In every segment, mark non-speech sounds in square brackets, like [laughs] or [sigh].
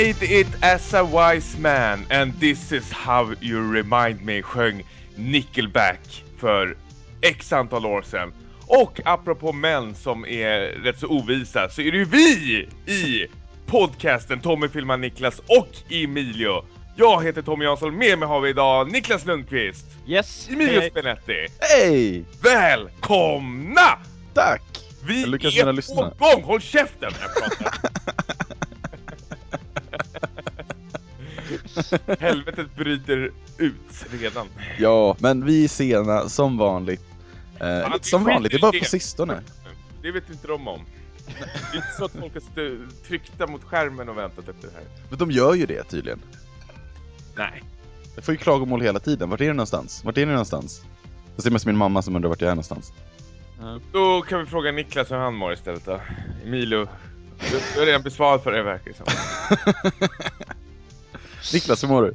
made it as a wise man and this is how you remind me sjöng Nickelback för x antal år sedan. Och apropå män som är rätt så ovisa så är det ju vi i podcasten Tommy filmar Niklas och Emilio. Jag heter Tommy Jansson, med mig har vi idag Niklas Lundqvist. Yes! Emilio hej. Spinetti. Hej! Välkomna! Tack! Vi är på lyssna. gång! Håll käften [laughs] [laughs] Helvetet bryter ut redan. Ja, men vi är sena som vanligt. Eh, Ja, som vanligt, det är bara på sistone. Det vet inte de om. Det är inte så att folk har tryckta mot skärmen och väntat efter det här. Men de gör ju det tydligen. Nej. Jag får ju klagomål hela tiden. Vart är ni någonstans? Vart är ni någonstans? Det är mest min mamma som undrar vart jag är någonstans. Då kan vi fråga Niklas hur han mår istället då. Emilio, du, du har redan besvarat för det verkar som. [laughs] Niklas, hur mår du?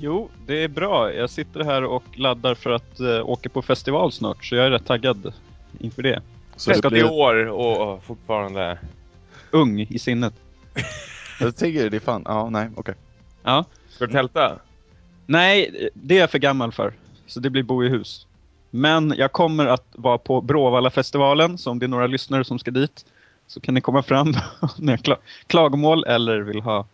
Jo, det är bra. Jag sitter här och laddar för att uh, åka på festival snart, så jag är rätt taggad inför det. Så det 30 blir... år och och fortfarande... Ung i sinnet. [laughs] Jag tänker, det är fan, ja, nej, okej. Ja. Ska du tälta? Nej, det är jag för gammal för. Så det blir bo i hus. Men jag kommer att vara på Bråvalla-festivalen, så om det är några lyssnare som ska dit så kan ni komma fram om ni har kla klagomål eller vill ha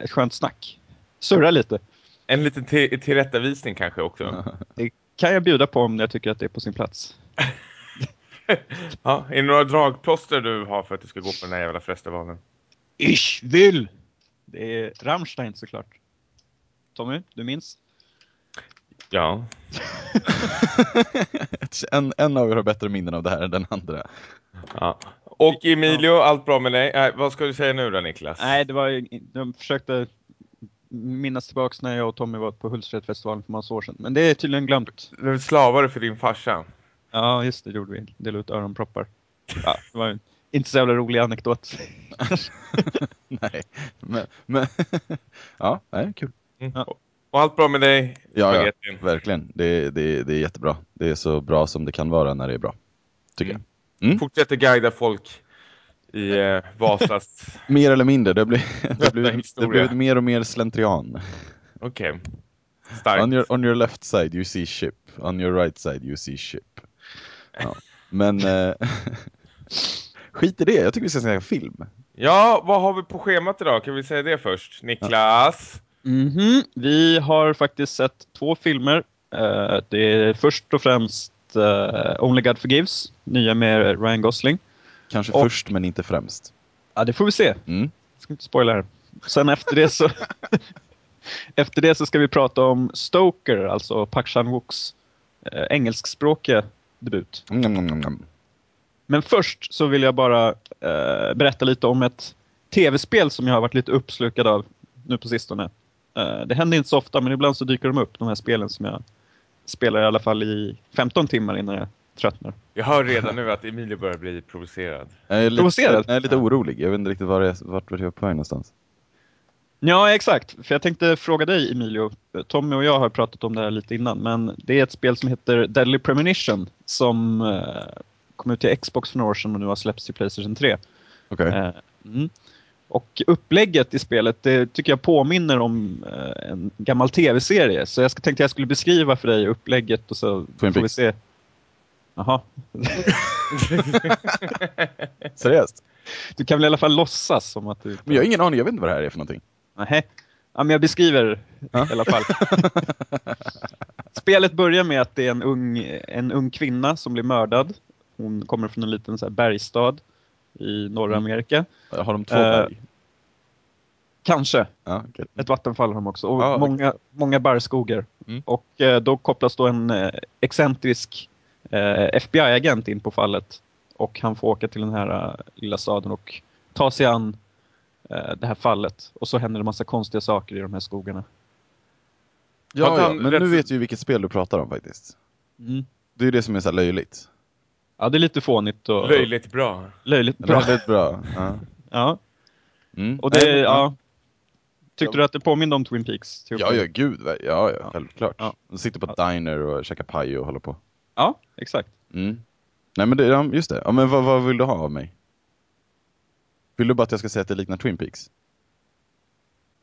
ett skönt snack. Surra lite. En liten till- tillrättavisning kanske också. [laughs] Det kan jag bjuda på om jag tycker att det är på sin plats. [laughs] Ja, är det några dragplåster du har för att du ska gå på den här jävla festivalen? Ich will! Det är Rammstein såklart. Tommy, du minns? Ja. [laughs] en, en av er har bättre minnen av det här än den andra. Ja. Och Emilio, allt bra med dig? Äh, vad ska du säga nu då Niklas? Nej, det var de försökte minnas tillbaks när jag och Tommy var på Hultsfredsfestivalen för massa år sedan. Men det är tydligen glömt. Du slavade för din farsa. Ja, just det, gjorde vi. Delade ut öronproppar. Ja, det var en inte så jävla rolig anekdot. [laughs] nej, men, men [laughs] ja, nej, kul. Mm. Ja. Och allt bra med dig? Ja, ja, verkligen. Det, det, det är jättebra. Det är så bra som det kan vara när det är bra. Tycker Mm. jag. Mm. Fortsätter guida folk i eh, [laughs] Vasas... Mer eller mindre. Det blir, [laughs] det blir, det blir mer och mer slentrian. Okej. Starkt. On your, on your left side you see ship. On your right side you see ship. Ja. Men eh, [laughs] skit i det. Jag tycker vi ska se en film. Ja, vad har vi på schemat idag? Kan vi säga det först? Niklas? Mhm, Vi har faktiskt sett två filmer. Eh, det är först och främst eh, Only God Forgives, nya med Ryan Gosling. Kanske Och- först men inte främst. Ja, det får vi se. Mm. ska inte spoila här. Sen efter det så [laughs] efter det så ska vi prata om Stoker, alltså Park Chan-wooks eh, engelskspråkiga debut. Mm, mm, mm. Men först så vill jag bara eh, berätta lite om ett tv-spel som jag har varit lite uppslukad av nu på sistone. Eh, det händer inte så ofta men ibland så dyker de upp, de här spelen som jag spelar i alla fall i 15 timmar innan jag tröttnar. Jag hör redan nu att Emilio börjar bli provocerad. Jag är lite, Provocerad? jag är lite Ja. orolig. Jag vet inte riktigt var jag, vart, vart jag är på väg någonstans. Ja, exakt. För jag tänkte fråga dig, Emilio. Tommy och jag har pratat om det här lite innan, men det är ett spel som heter Deadly Premonition som eh, kom ut till Xbox för några år sedan och nu har släppts till Playstation 3. Okej. Eh, mm. Och upplägget i spelet, det tycker jag påminner om eh, en gammal tv-serie. Så jag ska- tänkte jag skulle beskriva för dig upplägget och så Twin får vi se. Jaha. [laughs] Seriöst? Du kan väl i alla fall låtsas som att du... Men jag har ingen aning. Jag vet inte vad det här är för någonting. Nej. Ja, men jag beskriver Ja. i alla fall. [laughs] Spelet börjar med att det är en ung, en ung kvinna som blir mördad. Hon kommer från en liten så här, bergstad i norra Mm. Amerika. Har de två Eh, berg? Kanske. Ja, okej. Ett vattenfall har de också. Och Ah, många, många barrskogar. Mm. Och eh, då kopplas då en eh, excentrisk eh, FBI-agent in på fallet. Och han får åka till den här eh, lilla staden och ta sig an eh, det här fallet. Och så händer det massa konstiga saker i de här skogarna. Ja, ja, men rätt- nu vet ju vilket spel du pratar om faktiskt. Mm. Det är ju det som är så här löjligt. Ja, det är lite fånigt och Löjligt bra. löjligt bra. Väldigt bra. Ja. [laughs] Ja, Mm. och det, ja. Tyckte du att det påminner om Twin Peaks? till Ja, ja, gud. Ja, ja, Ja. självklart. Ja. De sitter på ett diner och käkar paj och håller på. Ja, exakt. Mm. Nej, men det, ja, just det. Ja, men vad, vad vill du ha av mig? Vill du bara att jag ska säga att det liknar Twin Peaks?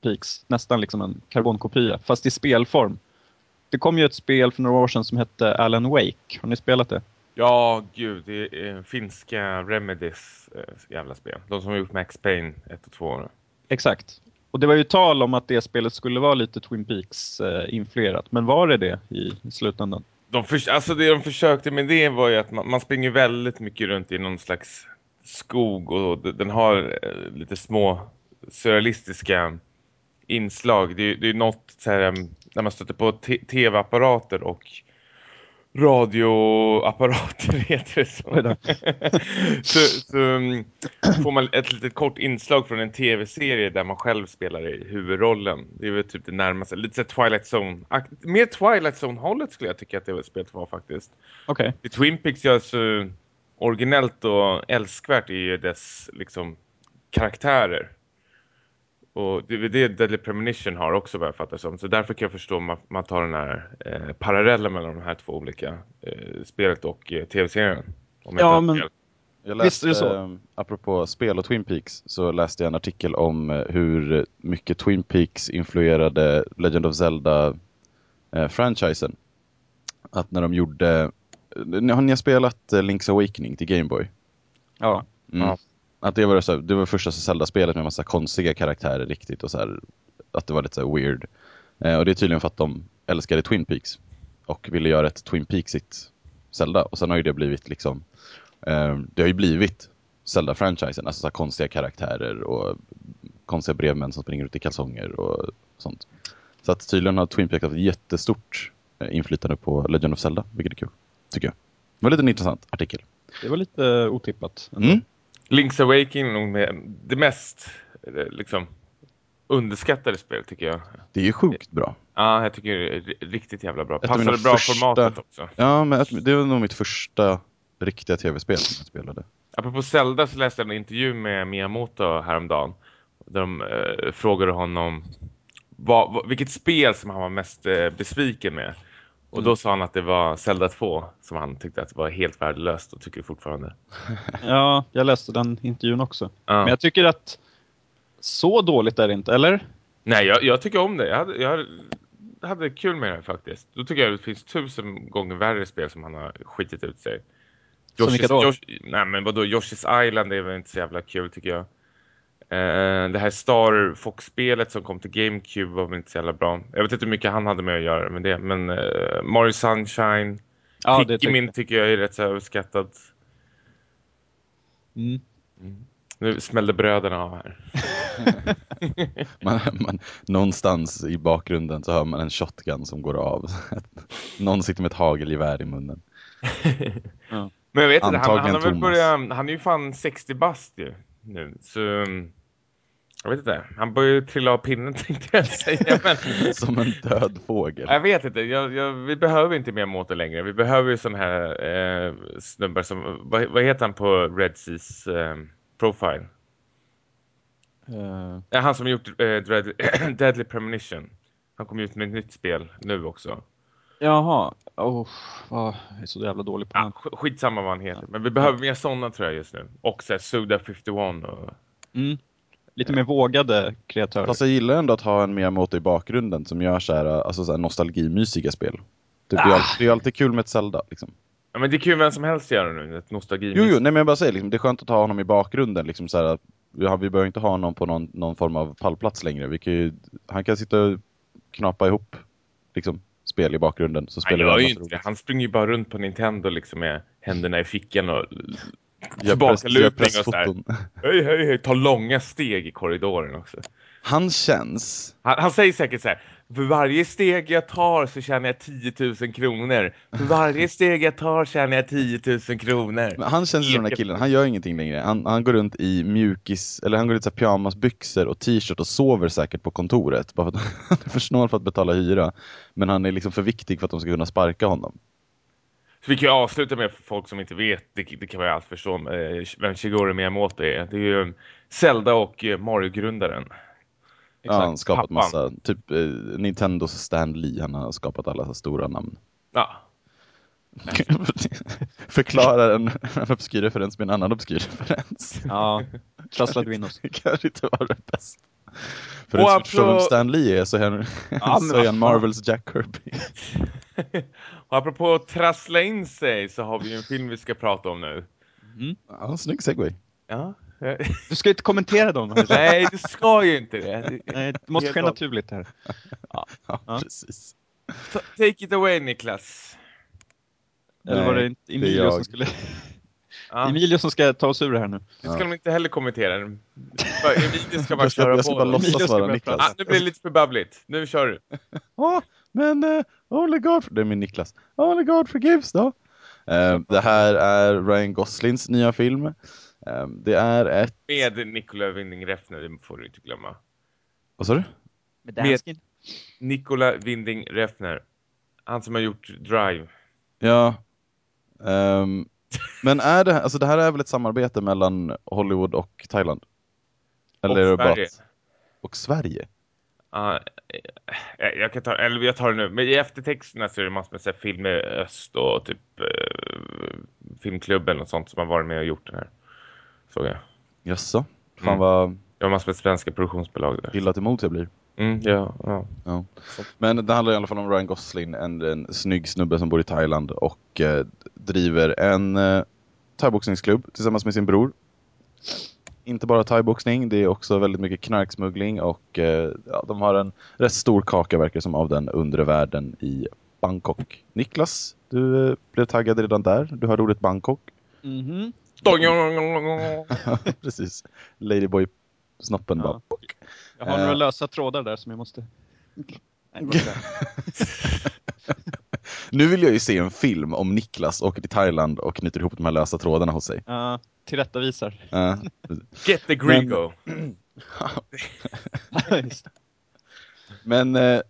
Peaks. Nästan liksom en karbonkopia, fast i spelform. Det kom ju ett spel för några år sedan som hette Alan Wake. Har ni spelat det? Ja, gud. Det är finska Remedies eh, jävla spel. De som har gjort Max Payne 1 och 2. Exakt. Och det var ju tal om att det spelet skulle vara lite Twin Peaks-influerat. Men var det det i slutändan? De, för, alltså det de försökte med det var ju att man, man springer väldigt mycket runt i någon slags skog och den har eh, lite små surrealistiska inslag. Det, det är något så här, när man stöter på tv-apparater och radioapparater [laughs] heter det så. [laughs] så, så um, får man ett litet kort inslag från en tv-serie där man själv spelar i huvudrollen. Det är väl typ det närmaste. Lite så Twilight Zone. Mer Twilight Zone-hållet skulle jag tycka att det spelet var faktiskt. Okej. Okay. Twin Peaks gör så originellt och älskvärt i dess liksom karaktärer. Och det är det Deadly Premonition har också vad jag fattar som. Så därför kan jag förstå att man tar den här eh, parallellen mellan de här två olika eh, spelet och eh, tv-serien. Ja, men jag läste, Visst är det så? Eh, apropå spel och Twin Peaks så läste jag en artikel om eh, hur mycket Twin Peaks influerade Legend of Zelda-franchisen. Eh, att när de gjorde... Har ni spelat Link's Awakening till Game Boy? Ja. Mm. ja. Att det var, så, det var första Zelda-spelet med massa konstiga karaktärer riktigt och så här, att det var lite så weird. Eh, och det är tydligen för att de älskade Twin Peaks och ville göra ett Twin Peaksigt Zelda. Och sen har ju det blivit liksom, eh, det har ju blivit Zelda-franchisen, alltså så konstiga karaktärer och konstiga brevmän som springer ut i kalsonger och sånt. Så att tydligen har Twin Peaks haft jättestort eh, inflytande på Legend of Zelda, vilket är kul, tycker jag. Det var lite en intressant artikel. Det var lite otippat. Mm. Link's Awakening nog med det mest liksom underskattade spel tycker jag. Det är ju sjukt bra. Ja, jag tycker det är riktigt jävla bra. Passade bra första... formatet också. Ja, men det var nog mitt första riktiga tv-spel som jag spelade. Apropå Zelda så läste jag en intervju med Miyamoto häromdagen. Där de eh, frågade honom vad, vad, vilket spel som han var mest eh, besviken med. Och då mm. sa han att det var Zelda 2 som han tyckte att var helt värdelöst och tycker fortfarande. [laughs] Ja, jag läste den intervjun också. Ja. Men jag tycker att så dåligt är det inte, eller? Nej, jag, jag tycker om det. Jag hade, jag hade kul med det faktiskt. Då tycker jag att det finns tusen gånger värre spel som han har skitit ut sig. Yoshi's, Yosh, nej men vadå, Yoshi's Island är väl inte så jävla kul tycker jag. Uh, det här Star Fox-spelet som kom till GameCube var väl inte så jävla bra. Jag vet inte hur mycket han hade med att göra med det. Men uh, Mario Sunshine, ja, Pikmin tycker jag är rätt så överskattad. Mm. Mm. Nu smällde bröderna av här. [laughs] man, man, någonstans i bakgrunden så hör man en shotgun som går av. [laughs] Någon sitter med ett hagelgevär i munnen. [laughs] ja. Men jag vet inte, han, han, har väl börjat, han är ju fan 60 bast ju nu. Så jag vet inte, han börjar ju trilla av pinnen [laughs] tänkte jag säga. Men... [laughs] Som en död fågel. Jag vet inte, jag, jag, vi behöver inte mer motor längre. Vi behöver ju sån här eh, snubbar som, vad, vad, heter han på Red Seas eh, profile? Uh... Han som gjort eh, Dread, [clears throat] Deadly Premonition. Han kom ut med ett nytt spel nu också. Jaha, oh, oh, jag är så jävla dålig på ja, Skitsamma vad han heter. Ja. Men vi behöver mer sådana tror jag just nu. Och så här, Suda 51 och... Mm. Lite mer vågade kreatörer. Fast jag gillar ändå att ha en Miyamoto i bakgrunden som gör så här, alltså så här nostalgimysiga spel. Det blir, ah. alltid, det är alltid kul med ett Zelda liksom. Ja men det är kul vem som helst göra nu, ett nostalgi. Jo, jo, nej men jag bara säger liksom, det är skönt att ha honom i bakgrunden liksom så här, ja, vi behöver inte ha honom på någon, någon form av pallplats längre. Vi kan ju, han kan sitta och knapa ihop liksom spel i bakgrunden. Så spelar gör ju inte Han springer ju bara runt på Nintendo liksom med händerna i fickan och tillbakalutning och sådär. Hej, hej, hej. Ta långa steg i korridoren också. Han känns... Han, han säger säkert så här. För varje steg jag tar så tjänar jag 10 000 kronor. För varje [laughs] steg jag tar tjänar jag 10 000 kronor. Men han känns som den där killen, han gör ingenting längre. Han, han går runt i mjukis, eller han går ut i pyjamasbyxor och t-shirt och sover säkert på kontoret. Bara för att [laughs] han är för snål för att betala hyra. Men han är liksom för viktig för att de ska kunna sparka honom. Så vi kan ju avsluta med folk som inte vet, det, det kan man ju allt förstå, eh, vem Shigeru Miyamoto är. Det är ju Zelda och eh, Mario-grundaren. Ja, han skapat Pappan. massa, typ eh, Nintendos Stan Lee, han har skapat alla stora namn. Ja. [laughs] Förklara en, en [laughs] obskyr referens med en annan obskyr referens. Ja, in oss. Det kanske inte var det bästa. För inte förstår vem Stan Lee är så är han, [laughs] så är han. Marvels Jack Kirby. Och apropå att trassla in sig så har vi ju en film vi ska prata om nu. Ja, snygg segway. Ja. Du ska inte kommentera dem. Nej, du ska ju inte det. Nej, det måste ske naturligt här. Ja, Ja. precis. Ta- Take it away Niklas. Eller var det Nej, det Emilio jag. som skulle... Ja, Emilio som ska ta oss ur det här nu. det ska de inte heller kommentera. Bara- [laughs] Emilio ska bara Jag ska, köra jag ska på. bara Emilio ska vara börja Niklas. Ah, nu blir det lite för babbligt. Nu kör du. [laughs] Ja, men uh, Only God, det är min Niklas. Only God forgives då. Eh, det här är Ryan Goslings nya film. Eh, det är ett... Med Nicola Winding Refn, det får du inte glömma. Vad sa du? Med Dansken? Nicola Winding Refner. Han som har gjort Drive. Ja. Ehm, men är det, alltså det här är väl ett samarbete mellan Hollywood och Thailand? Eller Och bara Sverige. och Sverige? Ja, eh, jag kan ta, eller jag tar det nu. Men i eftertexterna så är det massor med så här, filmer i öst och typ eh, filmklubben och sånt som har varit med och gjort den här. Såg jag. Jaså? Fan Mm. vad Jag har massor med svenska produktionsbolag där. illa till mods jag blir. Mm, ja, ja. Ja. Men det handlar i alla fall om Ryan Gosling, en, en snygg snubbe som bor i Thailand och eh, driver en eh, thaiboxningsklubb tillsammans med sin bror. Inte bara thaiboxning, det är också väldigt mycket knarksmuggling och eh, ja, de har en rätt stor kaka verkar som av den undre världen i Bangkok. Niklas, du eh, blev taggad redan där. Du hörde ordet Bangkok. Mhm. [laughs] Precis. Ladyboy-snoppen Ja. bara. Jag har några lösa trådar där som jag måste... Nej. [laughs] Nu vill jag ju se en film om Niklas åker till Thailand och knyter ihop de här lösa trådarna hos sig. Ja, tillrättavisar. Ja, [laughs] Get the. Just det. Men eh,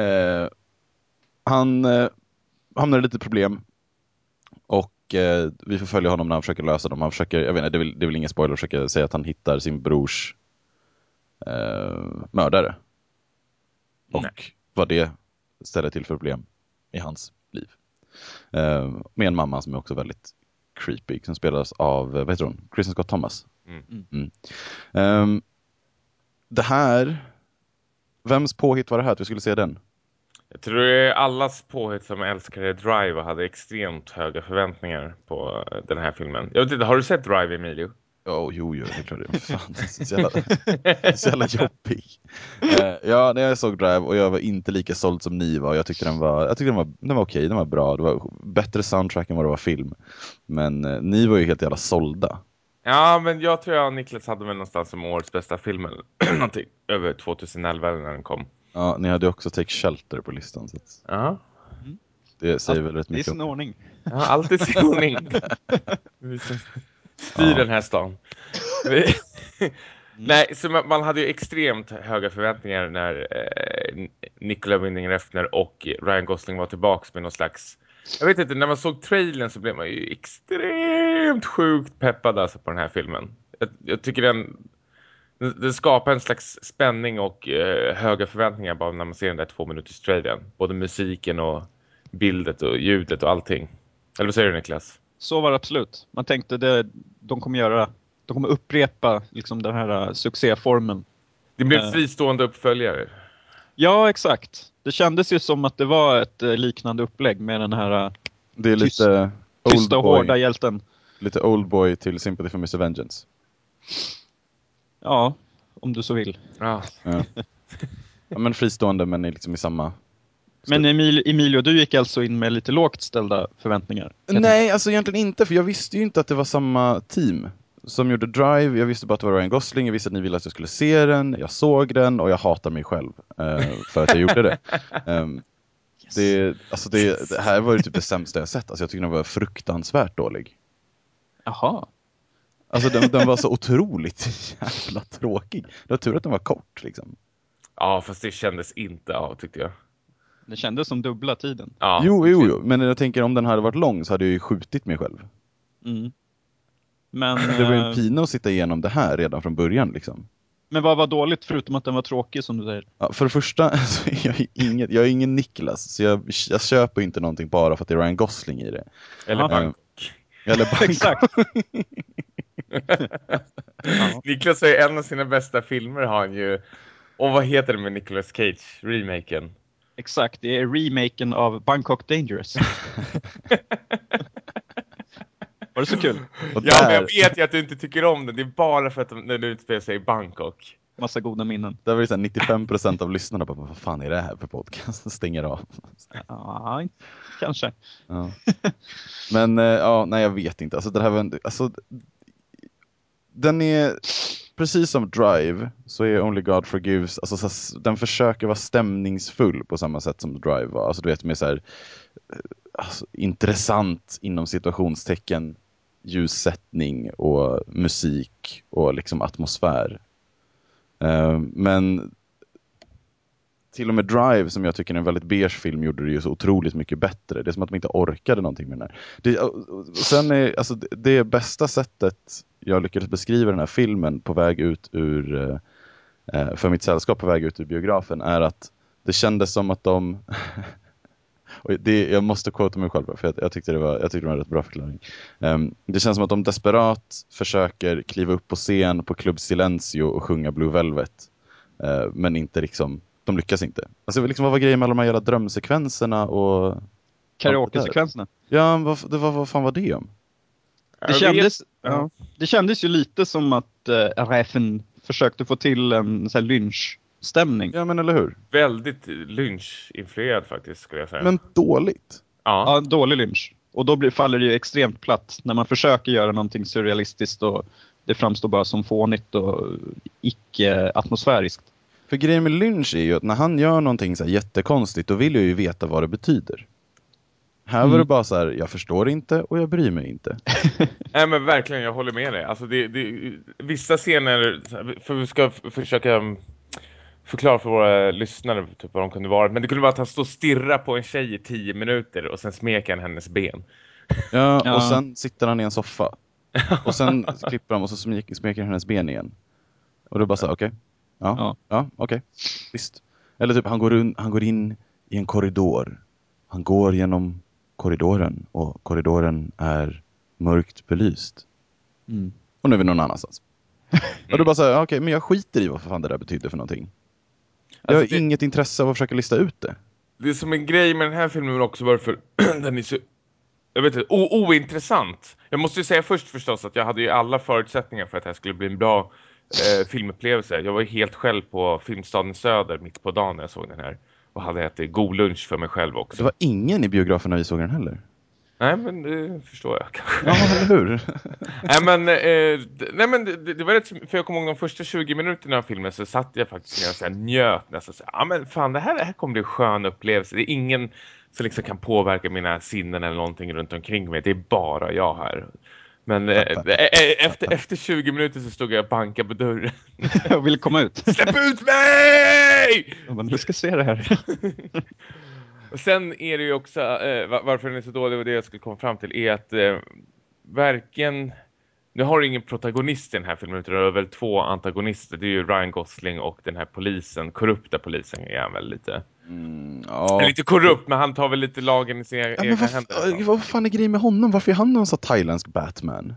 eh, han eh, hamnar i lite problem. Och eh, vi får följa honom när han försöker lösa dem. Han försöker, jag vet inte, det är väl, det är väl ingen spoiler att försöka säga att han hittar sin brors eh, mördare. Och Nej. vad det ställer till för problem i hans liv. Eh, med en mamma som är också väldigt creepy, som spelas av, eh, vad heter hon? Kristen Scott Thomas. Mm. Mm. Ehm, det här, vems påhitt var det här att vi skulle se den? Jag tror det är allas påhitt som älskade Drive och hade extremt höga förväntningar på den här filmen. Jag vet inte, har du sett Drive, Emilio? Oh, jo, jo, det är klart det. Fan, det är så jävla, så jävla jobbig. Eh, ja, när jag såg Drive och jag var inte lika såld som ni var. Jag tyckte den var, jag tyckte den var, den var okej, den var bra. Det var bättre soundtrack än vad det var film. Men eh, ni var ju helt jävla sålda. Ja, men jag tror jag och Niklas hade väl någonstans som årets bästa film eller [clears throat] någonting. Över 2011 när den kom. Ja, ni hade också Take Shelter på listan. Så att Ja, det säger väl rätt Det är mycket. sin ordning. ja alltid sin ordning. Styr den här stan. Vi- [laughs] Nej, så man, man hade ju extremt höga förväntningar när eh, Nicola Winding Refner och Ryan Gosling var tillbaks med någon slags... Jag vet inte, när man såg trailern så blev man ju extremt sjukt peppad alltså på den här filmen. Jag, jag tycker den, den skapar en slags spänning och eh, höga förväntningar bara när man ser den där två minuters trailern. Både musiken och bildet och ljudet och allting. Eller vad säger du Niklas? Så var det absolut. Man tänkte det, de kommer göra, de kommer upprepa liksom den här uh, succéformen. Det blev Eh. fristående uppföljare. Ja, exakt. Det kändes ju som att det var ett eh, liknande upplägg med den här Det är Tyst- lite tysta och hårda hjälten. lite Oldboy till Sympathy for Mr. Vengeance. Ja, om du så vill. Ja. Ja. ja, men fristående men i liksom i samma... Men Emil, Emilio, du gick alltså in med lite lågt ställda förväntningar? Nej, alltså egentligen inte, för jag visste ju inte att det var samma team som gjorde Drive. Jag visste bara att det var Ryan Gosling, jag visste att ni ville att jag skulle se den, jag såg den och jag hatar mig själv eh, för att jag gjorde det. [laughs] Ehm, det, alltså det, det här var ju typ det sämsta jag sett, alltså jag tycker den var fruktansvärt dålig. Jaha. Alltså den, den var så otroligt [laughs] jävla tråkig. Det var tur att den var kort liksom. ja, fast det kändes inte av tyckte jag. Det kändes som dubbla tiden. Ja. Jo, jo, jo, men jag tänker om den hade varit lång så hade jag ju skjutit mig själv. Mm. Men, Det var ju en eh, pina att sitta igenom det här redan från början liksom. men vad var dåligt förutom att den var tråkig som du säger? Ja, för det första, [laughs] så är jag, är inget, jag är ingen Niklas, så jag, jag köper inte någonting bara för att det är Ryan Gosling i det. Eller. Bangkok. Eller [laughs] Exakt. Ja. Niklas har ju en av sina bästa filmer har han ju. Och vad heter det med Nicolas Cage, remaken? Exakt, det är remaken av Bangkok Dangerous. [laughs] Var det så kul? Och Ja, men jag vet ju att du inte tycker om den. Det är bara för att de- när du utspelar sig i Bangkok. Massa goda minnen. där var det så här 95% av lyssnarna bara, vad fan är det här för podcast? [laughs] Stänger av. Ja, [laughs] kanske. Ja. Men eh, ja, nej jag vet inte. Alltså det här var en, alltså, den är, precis som Drive, så är Only God Forgives, alltså så, den försöker vara stämningsfull på samma sätt som Drive var. Alltså du vet med så här, eh, alltså, intressant inom situationstecken ljussättning och musik och liksom atmosfär. Eh, men till och med Drive som jag tycker är en väldigt beige film gjorde det ju så otroligt mycket bättre. Det är som att de inte orkade någonting med den här. Det, sen är, alltså, det- det bästa sättet jag lyckades beskriva den här filmen på väg ut ur, eh, eh, för mitt sällskap på väg ut ur biografen är att det kändes som att de [laughs] och det, jag måste quota mig själv för jag, jag, tyckte det var, jag tyckte det var en rätt bra förklaring. Um, det känns som att de desperat försöker kliva upp på scen på Club Silencio och sjunga Blue Velvet. Eh, men inte liksom, de lyckas inte. Alltså liksom, vad var grejen med alla de här jävla drömsekvenserna och... Karaoke-sekvenserna. Ja, vad, det var, vad fan var det om? Det kändes, ja, det kändes ju lite som att uh, RFN försökte få till en så här, lynchstämning. Ja men eller hur? Väldigt lynchinfluerad faktiskt skulle jag säga. Men dåligt. ja. Ja, dålig lynch. Och då blir, faller det ju extremt platt när man försöker göra någonting surrealistiskt och det framstår bara som fånigt och icke-atmosfäriskt. För grejen med Lynch är ju att när han gör någonting så här jättekonstigt, då vill jag ju veta vad det betyder. Här var Mm. det bara så här, jag förstår inte och jag bryr mig inte. [laughs] Nej men verkligen, jag håller med dig. Alltså det, det, vissa scener, för vi ska försöka mm, förklara för våra lyssnare typ vad de kunde vara. Men det kunde vara att han står och stirrar på en tjej i tio minuter och sen smeker han hennes ben. Ja, [laughs] Ja. och sen sitter han i en soffa. [laughs] Och sen klipper han och så smek- smeker han hennes ben igen. Och då bara så här, okej. Ja, Ja. ja, okej. Visst. Eller typ, han går, run- han går in i en korridor. Han går genom korridoren och korridoren är mörkt belyst. Mm. Och nu är vi någon annanstans. [laughs] Och då bara så här, okej, men jag skiter i vad fan det där betyder för någonting. Jag har Alltså, det- inget intresse av att försöka lista ut det. Det är som en grej med den här filmen också varför [clears throat] den är så jag vet inte, o- ointressant. Jag måste ju säga först förstås att jag hade ju alla förutsättningar för att det här skulle bli en bra eh, filmupplevelse. Jag var helt själv på Filmstaden Söder mitt på dagen när jag såg den här. Och hade ätit god lunch för mig själv också. Det var ingen i biografen när vi såg den heller. Nej men det förstår jag kanske. Ja, eller hur? [laughs] nej men, eh, nej, men det, det var rätt, för jag kommer ihåg de första 20 minuterna av filmen så satt jag faktiskt ner och så här njöt nästan så ja men fan det här, det här kommer bli en skön upplevelse. Det är ingen som liksom kan påverka mina sinnen eller någonting runt omkring mig. Det är bara jag här. Men eh, efter, efter 20 minuter så stod jag och bankade på dörren. [laughs] Jag ville komma ut. Släpp ut mig! Bara, nu ska se det här. [laughs] Och sen är det ju också, eh, va- varför den är så dålig och det jag skulle komma fram till är att eh, verken, nu har du ingen protagonist i den här filmen utan det är väl två antagonister. Det är ju Ryan Gosling och den här polisen, korrupta polisen är han väl lite. Mm, ja. Lite korrupt men han tar väl lite lagen i sina Ja, egna vad, händer. vad fan är grejen med honom? Varför är han någon sån thailändsk Batman?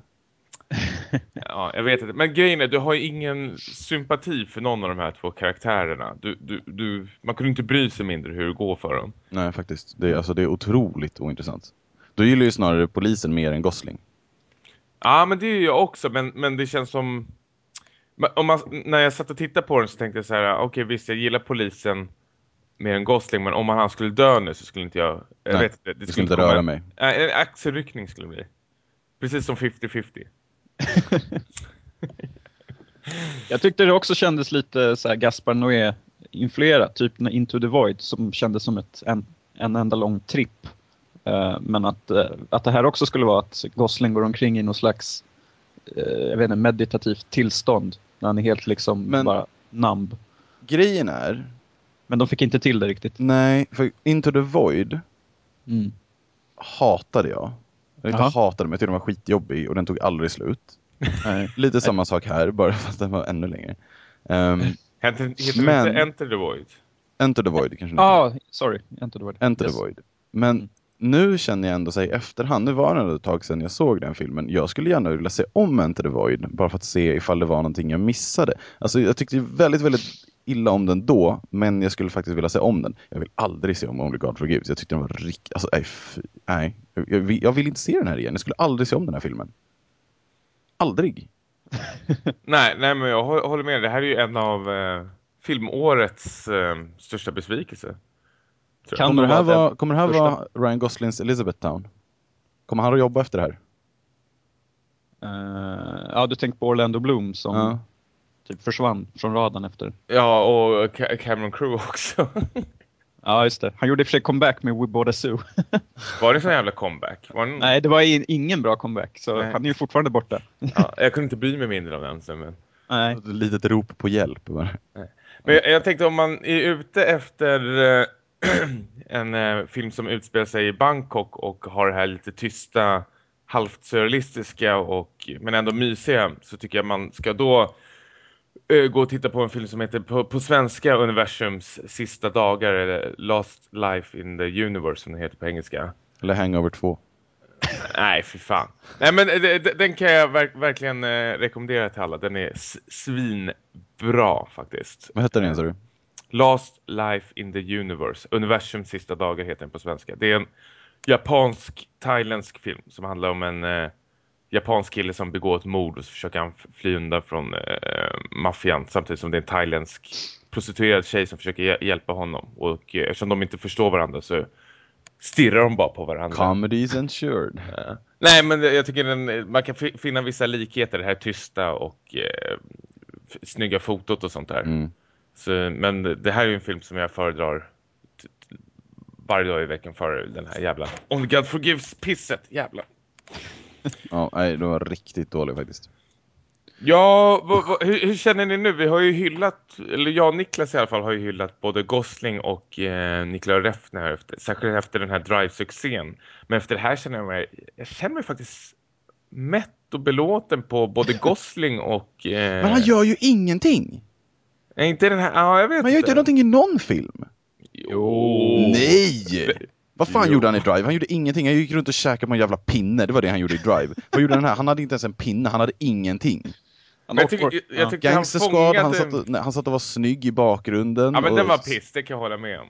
[laughs] Ja, jag vet inte. Men grejen är, du har ju ingen sympati för någon av de här två karaktärerna. Du, du, du, man kunde inte bry sig mindre hur det går för dem. Nej, faktiskt. Det är, alltså, det är otroligt ointressant. Då gillar ju snarare polisen mer än Gosling. Ja, men det är jag också, men, men det känns som... Om man, när jag satt och tittade på den så tänkte jag så här, okej visst jag gillar polisen mer än Gosling, men om han skulle dö nu så skulle inte jag... jag Nej, vet, det Det skulle inte röra en- mig. Nej, en axelryckning skulle det bli. Precis som 50-50. [laughs] Jag tyckte det också kändes lite så här Gaspar Noé-influerat, typ när Into the Void som kändes som ett, en, en enda lång tripp. Eh, men att, eh, att det här också skulle vara att Gosling går omkring i någon slags eh, jag vet inte, meditativt tillstånd när han är helt liksom Men- bara namb. Grejen är, Men de fick inte till det riktigt. nej, för Into the Void Mm. hatade jag. Jag inte hatade men jag tyckte den var skitjobbig och den tog aldrig slut. [laughs] Lite samma sak här, bara fast den var ännu längre. Um, Heter, Men- inte Enter the Void? Enter the Void kanske Ja, ah, sorry. Inte the Void. Enter Yes. the Void. Men nu känner jag ändå sig i efterhand, nu var det ett tag sedan jag såg den filmen. Jag skulle gärna vilja se om Enter the Void, bara för att se ifall det var någonting jag missade. Alltså jag tyckte väldigt, väldigt illa om den då, men jag skulle faktiskt vilja se om den. Jag vill aldrig se om Only God Forgives. Jag tyckte den var riktigt, alltså nej, fy, nej. Jag, vill, jag vill inte se den här igen. Jag skulle aldrig se om den här filmen. Aldrig. [laughs] Nej, nej men jag håller med. Det här är ju en av eh, filmårets eh, största besvikelse. Kan Kommer det det här vara kommer det här första? vara Ryan Goslings Elizabeth Town? Kommer han att jobba efter det här? Eh, ja, du tänker på Orlando Bloom som Ja. typ försvann från radarn efter. Ja, och Ca- Cameron Crowe också. [laughs] Ja, just det. Han gjorde i och för sig comeback med We Bought a Zoo. [laughs] Var det sån jävla comeback? Var den... Nej, det var i- ingen bra comeback, så Nej. han är ju fortfarande borta. Ja, jag kunde inte bry mig mindre om den. så, Men, Nej. Ett litet rop på hjälp. bara. men jag, jag tänkte om man är ute efter eh, [clears throat] en eh, film som utspelar sig i Bangkok och har det här lite tysta, halvt surrealistiska och, men ändå mysiga så tycker jag man ska då eh, gå och titta på en film som heter på, på svenska Universums sista dagar eller Last Life in the Universe som den heter på engelska. Eller Hangover 2. [laughs] Nej, för fan. Nej, men eh, den kan jag verk- verkligen eh, rekommendera till alla. Den är svinbra faktiskt. Vad hette den sa du? Last Life in the Universe. Universums sista dagar heter den på svenska. Det är en japansk-thailändsk film som handlar om en eh, japansk kille som begår ett mord och så försöker han fly undan från eh, maffian samtidigt som det är en thailändsk prostituerad tjej som försöker hj- hjälpa honom. Och eh, eftersom de inte förstår varandra så stirrar de bara på varandra. Comedy is ensured. Ja. Nej, men jag tycker den, man kan fi- finna vissa likheter, det här tysta och eh, snygga fotot och sånt där. Mm. Så, men det här är ju en film som jag föredrar varje dag i veckan för den här jävla Only God Forgives pisset, jävla. [laughs] Ja, nej, det var riktigt dålig faktiskt. Ja, hur, hur känner ni nu? Vi har ju hyllat, eller jag och Niklas i alla fall har ju hyllat både Gosling och eh, Nicolas Refn efter, särskilt efter den här Drive-succén. Men efter det här känner jag mig, jag känner mig faktiskt mätt och belåten på både [laughs] Gosling och... Eh, Men han gör ju ingenting! Nej, inte den här, ja jag vet Han gör inte någonting i någon film! Jo. Nej! Vad fan Jo. gjorde han i Drive? Han gjorde ingenting. Han gick runt och käkade på en jävla pinne. Det var det han gjorde i Drive. Vad gjorde den här? Han hade inte ens en pinne. Han hade ingenting. Han jag tycker, orkar- jag, jag tycker han fångade... han satt, och, nej, han satt och var snygg i bakgrunden. Ja men och, den var piss, det kan jag hålla med om.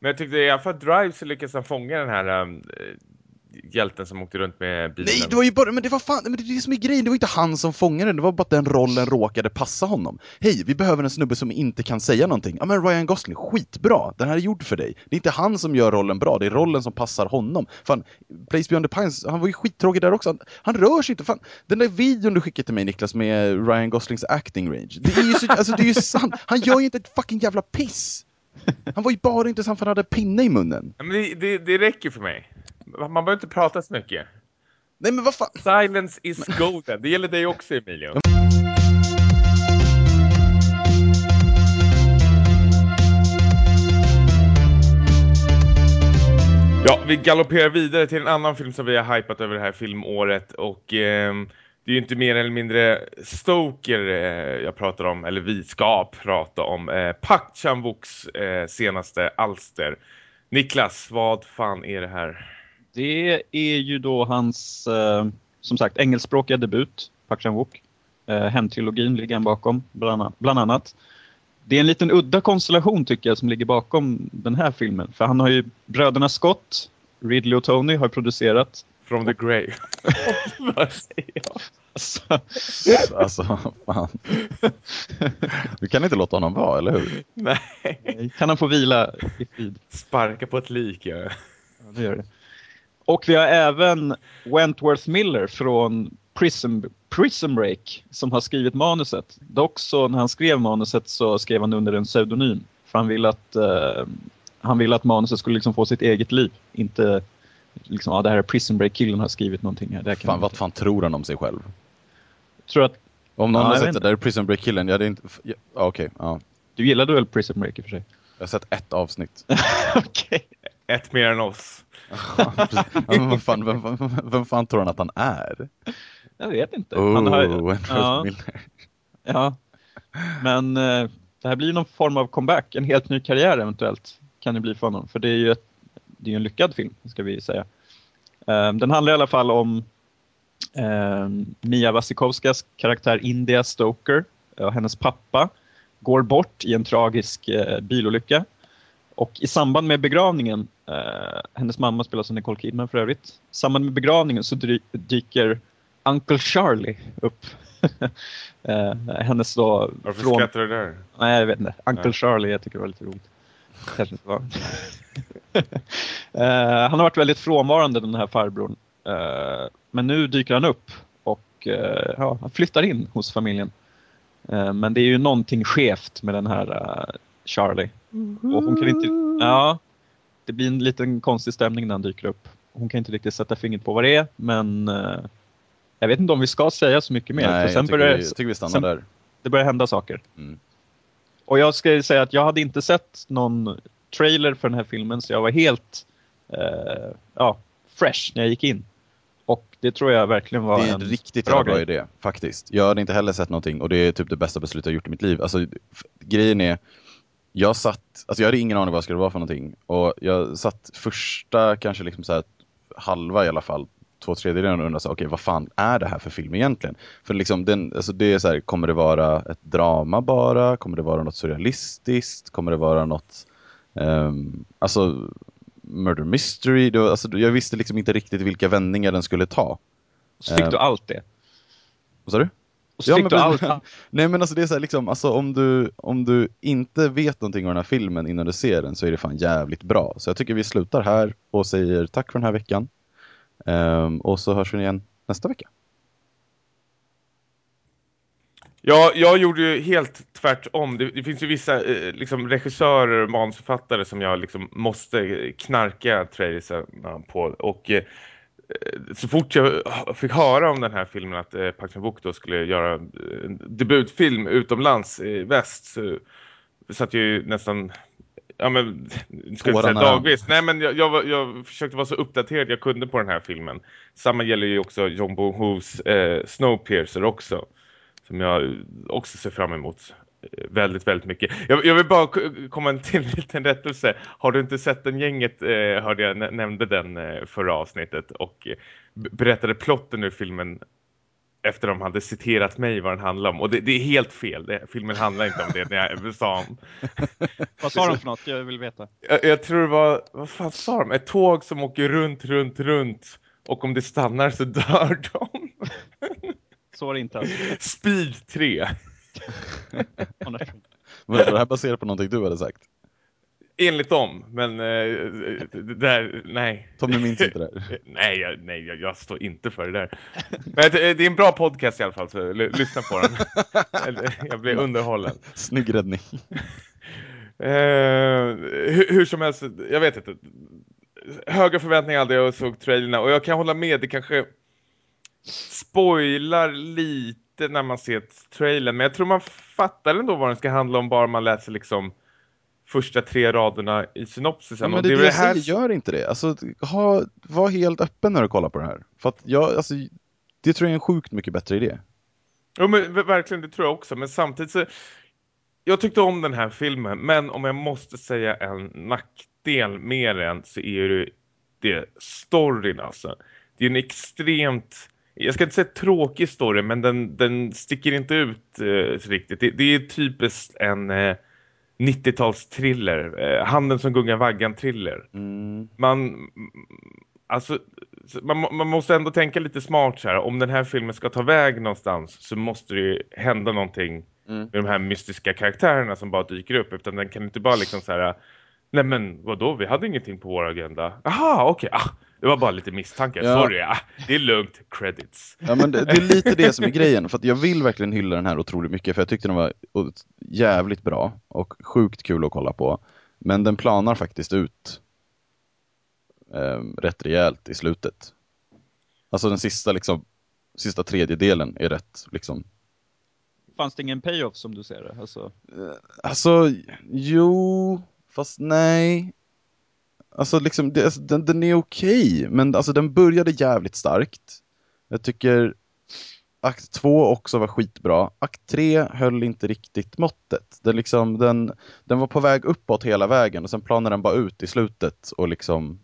Men jag tyckte i alla fall Drive så lyckades han fånga den här um, hjälten som åkte runt med bilen. Nej, det var ju bara, men det var fan, men det är det som är grejen, det var inte han som fångade den, det var bara att den rollen råkade passa honom. Hej, vi behöver en snubbe som inte kan säga någonting. Ja men Ryan Gosling, skitbra, den här är gjord för dig. Det är inte han som gör rollen bra, det är rollen som passar honom. Fan, Place Beyond the Pines, han var ju skittråkig där också. Han, han rör sig inte, fan. Den där videon du skickade till mig Niklas med Ryan Goslings acting range, det är ju så, alltså det är ju sant, han gör ju inte ett fucking jävla piss. Han var ju bara intressant för han hade pinne i munnen. Men det, det, det räcker för mig. Man behöver inte prata så mycket. Nej men vad fan. Silence is golden. Det gäller dig också Emilio. Ja, vi galopperar vidare till en annan film som vi har hypat över det här filmåret och ehm, det är ju inte mer eller mindre Stoker eh, jag pratar om, eller vi ska prata om. Eh, Park Chan-wooks eh, senaste alster. Niklas, vad fan är det här? Det är ju då hans, eh, som sagt, engelskspråkiga debut, Park Chan-wook. Eh, Hemtrilogin ligger han bakom, bland annat- bland annat. Det är en liten udda konstellation tycker jag som ligger bakom den här filmen. För han har ju bröderna Scott, Ridley och Tony har producerat. From the grave. vad säger jag? Så, Alltså, fan. Du kan inte låta honom vara, eller hur? Nej. kan han få vila i frid? Sparka på ett lik, ja. Ja, det gör det. Och vi har även Wentworth Miller från Prism, Prism Break som har skrivit manuset. Dock så när han skrev manuset så skrev han under en pseudonym. För han ville att, eh, han ville att manuset skulle liksom få sitt eget liv. Inte liksom, ja det här är Prism Break-killen har skrivit någonting här. Det Fan, vad fan tror han om sig själv? Jag tror att, Om någon Ja, har sett det, där är Prison Break-killen, jag hade inte... Ja, Okej, ja. du gillade väl Prism Break i och för sig? Jag har sett ett avsnitt. [laughs] Okej. Ett mer än oss. [laughs] Ja, men vad fan, vem, vem, vem fan tror han att han är? Jag vet inte. Oh, Han har, ja. Ja, men eh, det här blir någon form av comeback, en helt ny karriär eventuellt kan det bli för honom. För det är ju ett, det är en lyckad film, ska vi säga. Eh, den handlar i alla fall om eh, Mia Wasikowskas karaktär India Stoker och hennes pappa går bort i en tragisk bilolycka. Och i samband med begravningen, eh, hennes mamma spelas av Nicole Kidman för övrigt, i samband med begravningen så dy dyker Uncle Charlie upp. [laughs] eh, hennes då... Varför från... skrattar du där? Nej, jag vet inte. Uncle Nej. Charlie, jag tycker det var lite roligt. Kanske inte var. [laughs] Eh, han har varit väldigt frånvarande den här farbrorn. Eh, men nu dyker han upp och eh, ja, han flyttar in hos familjen. Eh, men det är ju någonting skevt med den här eh, Charlie. Och hon kan inte... Ja, det blir en liten konstig stämning när han dyker upp. Hon kan inte riktigt sätta fingret på vad det är, men eh, jag vet inte om vi ska säga så mycket mer. Nej, för sen jag, tycker börjar, vi, jag tycker vi stannar sen- där. det börjar hända saker. Mm. Och jag ska säga att jag hade inte sett någon trailer för den här filmen så jag var helt eh, ja, fresh när jag gick in. Och det tror jag verkligen var Det är en en riktigt bra bra, idé, faktiskt. Jag hade inte heller sett någonting och det är typ det bästa beslutet jag gjort i mitt liv. Alltså, grejen är, jag satt, alltså jag hade ingen aning vad det skulle vara för någonting. Och jag satt första, kanske liksom så här, halva i alla fall, två tredjedelar och undrade okej vad fan är det här för film egentligen? För liksom den, alltså det är så här, kommer det vara ett drama bara? Kommer det vara något surrealistiskt? Kommer det vara något, ehm, alltså murder mystery? Var, alltså, jag visste liksom inte riktigt vilka vändningar den skulle ta. Så fick Eh, du allt det. Vad sa du? Och så Ja, men allt. [laughs] Nej men alltså det är så här, liksom, alltså om du, om du inte vet någonting om den här filmen innan du ser den så är det fan jävligt bra. Så jag tycker vi slutar här och säger tack för den här veckan. Ehm, och så hörs vi igen nästa vecka. Ja, jag gjorde ju helt tvärtom. Det, det finns ju vissa eh, liksom regissörer och manusförfattare som jag liksom måste knarka trailersarna på. Och eh, så fort jag fick höra om den här filmen att eh, Park Chan-wook då skulle göra eh, en debutfilm utomlands i väst så satt jag ju nästan Ja men, ska jag säga dagvis. Nej men jag, jag, jag försökte vara så uppdaterad jag kunde på den här filmen. Samma gäller ju också John Bo-Hos eh, Snowpiercer också. Som jag också ser fram emot eh, väldigt, väldigt mycket. Jag, jag vill bara komma en till [laughs] liten rättelse. Har du inte sett den gänget, eh, hörde jag nä- nämnde den eh, förra avsnittet och eh, berättade plotten ur filmen efter de hade citerat mig vad den handlar om. Och det, det är helt fel. Det, filmen handlar inte om det när jag sa om. [laughs] Vad sa de för något? Jag vill veta. Jag, jag tror det var, vad fan sa de? Ett tåg som åker runt, runt, runt. Och om det stannar så [laughs] dör de. Så var det inte. Alltså. Speed 3. [laughs] Men var det här baserat på någonting du hade sagt? Enligt dem, men eh, det där, nej. Tommy minns inte det här. [laughs] Nej, jag, nej jag, jag står inte för det där. Men det, det är en bra podcast i alla fall, så lyssna på den. [laughs] Jag blir underhållen. Snygg räddning. Eh, hur, hur som helst, jag vet inte. Höga förväntningar hade jag och såg trailerna och jag kan hålla med, det kanske spoilar lite när man ser trailern, men jag tror man fattar ändå vad den ska handla om bara man läser liksom första tre raderna i synopsisen. Ja, men det, det väl jag säger, gör inte det. Alltså, ha, var helt öppen när du kollar på det här. För att jag, alltså, det tror jag är en sjukt mycket bättre idé. Jo men ver- verkligen, det tror jag också. Men samtidigt så... Jag tyckte om den här filmen, men om jag måste säga en nackdel med den så är det det storyn alltså. Det är en extremt... Jag ska inte säga tråkig story, men den, den sticker inte ut eh, riktigt. Det, det är typiskt en eh, 90-tals-thriller. Eh, Handen som gungar vaggan-thriller Mm. man alltså så man, man måste ändå tänka lite smart så här. Om den här filmen ska ta väg någonstans så måste det hända någonting Mm. med de här mystiska karaktärerna som bara dyker upp. Utan den kan inte bara liksom så här. Nej men vadå, vi hade ingenting på vår agenda. Aha, okej. Ah, det var bara lite misstankar. Ja. Sorry. Ah, det är lugnt. Credits. Ja men det, det är lite det som är [laughs] grejen, för att jag vill verkligen hylla den här otroligt mycket, för jag tyckte den var jävligt bra och sjukt kul att kolla på. Men den planar faktiskt ut ehm, rätt rejält i slutet. Alltså den sista liksom, sista tredjedelen är rätt liksom. Fanns det ingen payoff som du ser det? Alltså, Alltså, jo, fast nej. Alltså liksom, det, alltså, den, den är okej, men alltså den började jävligt starkt. Jag tycker akt två också var skitbra. Akt tre höll inte riktigt måttet. Den, liksom, den, den var på väg uppåt hela vägen och sen planade den bara ut i slutet och liksom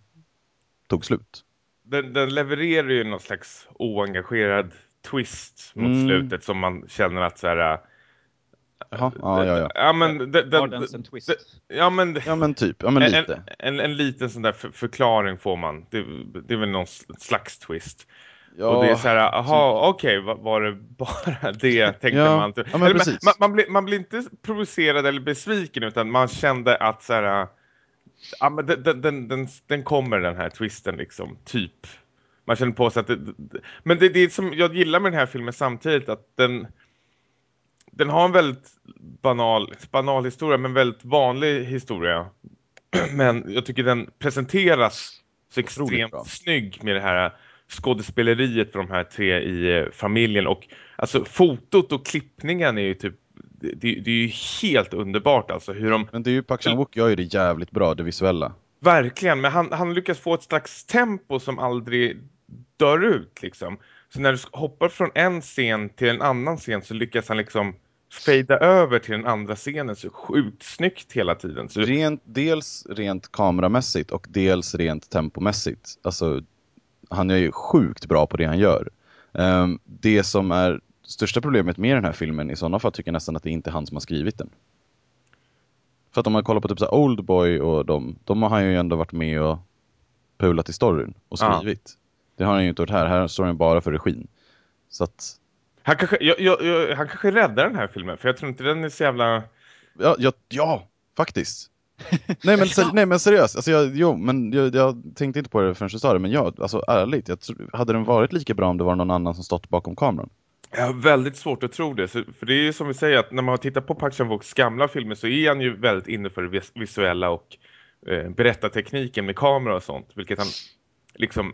tog slut. Den, den levererar ju någon slags oengagerad twist mot Mm. slutet som man känner att så här... Jaha, ja, ja, ja. Ja, men den, den, en twist? ja, men Ja men typ, ja men en, lite. en, en liten sån där för, förklaring får man. Det, det är väl någon slags twist. Ja, och det är så här, aha, okej, va- var det bara [laughs] det tänkte Ja, man. ja, men Eller, man, man, blir, man blir inte provocerad eller besviken utan man kände att så här, ja, men den, den, den, den, kommer den här twisten liksom, typ. Man känner på sig att det, det- men det, det är som jag gillar med den här filmen samtidigt att den den har en väldigt banal, banal historia men väldigt vanlig historia. [clears throat] Men jag tycker den presenteras så extremt bra. snygg med det här skådespeleriet för de här tre i eh, familjen och alltså fotot och klippningen är ju typ det, det, det är ju helt underbart alltså hur de Men det är ju Park Chan-wook gör ju det jävligt bra, det visuella. Verkligen, men han, han lyckas få ett slags tempo som aldrig dör ut liksom. Så när du hoppar från en scen till en annan scen så lyckas han liksom fejda över till den andra scenen så sjukt snyggt hela tiden. Så, Rent, dels rent kameramässigt och dels rent tempomässigt. Alltså, han är ju sjukt bra på det han gör. Ehm, det som är största problemet med den här filmen i sådana fall tycker jag nästan att det inte är han som har skrivit den. För att om man kollar på typ så Oldboy och de, de har han ju ändå varit med och pulat i storyn och skrivit. Det har han ju inte gjort här, här står han bara för regin. Så att, han, kanske, jag, jag, jag, han kanske räddar den här filmen för jag tror inte den är så jävla... ja, ja, ja faktiskt. nej, men, ser, nej men seriöst, alltså jag, jo, men jag, jag tänkte inte på det förrän du sa det, men ja, alltså ärligt, jag hade den varit lika bra om det var någon annan som stått bakom kameran? Jag har väldigt svårt att tro det. Så, för det är ju som vi säger att när man har tittat på Park Chan-wooks gamla filmer så är han ju väldigt inne för det vis- visuella och eh, berättartekniken med kamera och sånt. Vilket han liksom...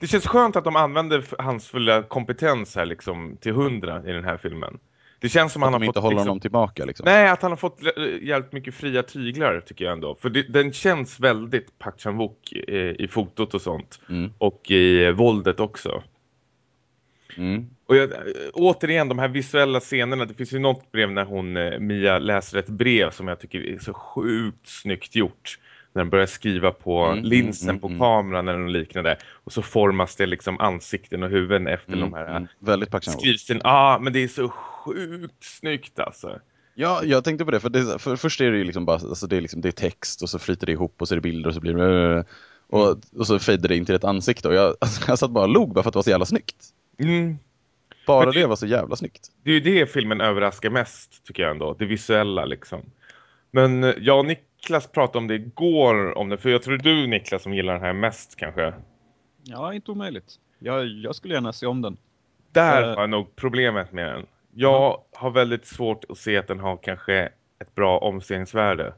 Det känns skönt att de använder hans fulla kompetens här liksom till hundra i den här filmen. Det känns som Att han har inte fått... håller liksom, honom tillbaka liksom? Nej, att han har fått eh, jävligt mycket fria tyglar tycker jag ändå. För det, den känns väldigt Park Chan-wook eh, i fotot och sånt. Mm. Och i eh, våldet också. Mm. Och jag, återigen, de här visuella scenerna. Det finns ju något brev när hon, eh, Mia, läser ett brev som jag tycker är så sjukt snyggt gjort. När den börjar skriva på Mm, linsen mm, på mm. kameran eller något liknande. Och så formas det liksom ansikten och huvuden efter Mm, de här mm. Väldigt Park. Ja, ah, men det är så sjukt snyggt alltså. Ja, jag tänkte på det, för, det, för först är det ju liksom bara, alltså det är, liksom, det är text och så flyter det ihop och så är det bilder och så blir det och, och så fejdar det in till ett ansikte och jag, [laughs] alltså, jag satt bara och log bara för att det var så jävla snyggt. Mm. Bara det- det var så jävla snyggt. Det är ju det filmen överraskar mest, tycker jag ändå. Det visuella liksom. Men eh, jag och Niklas pratade om det igår, om det, för jag tror du Niklas som gillar den här mest kanske. Ja, inte omöjligt. Jag, jag skulle gärna se om den. Där Eh. har jag nog problemet med den. Jag har väldigt svårt att se att den har kanske ett bra omstigningsvärde.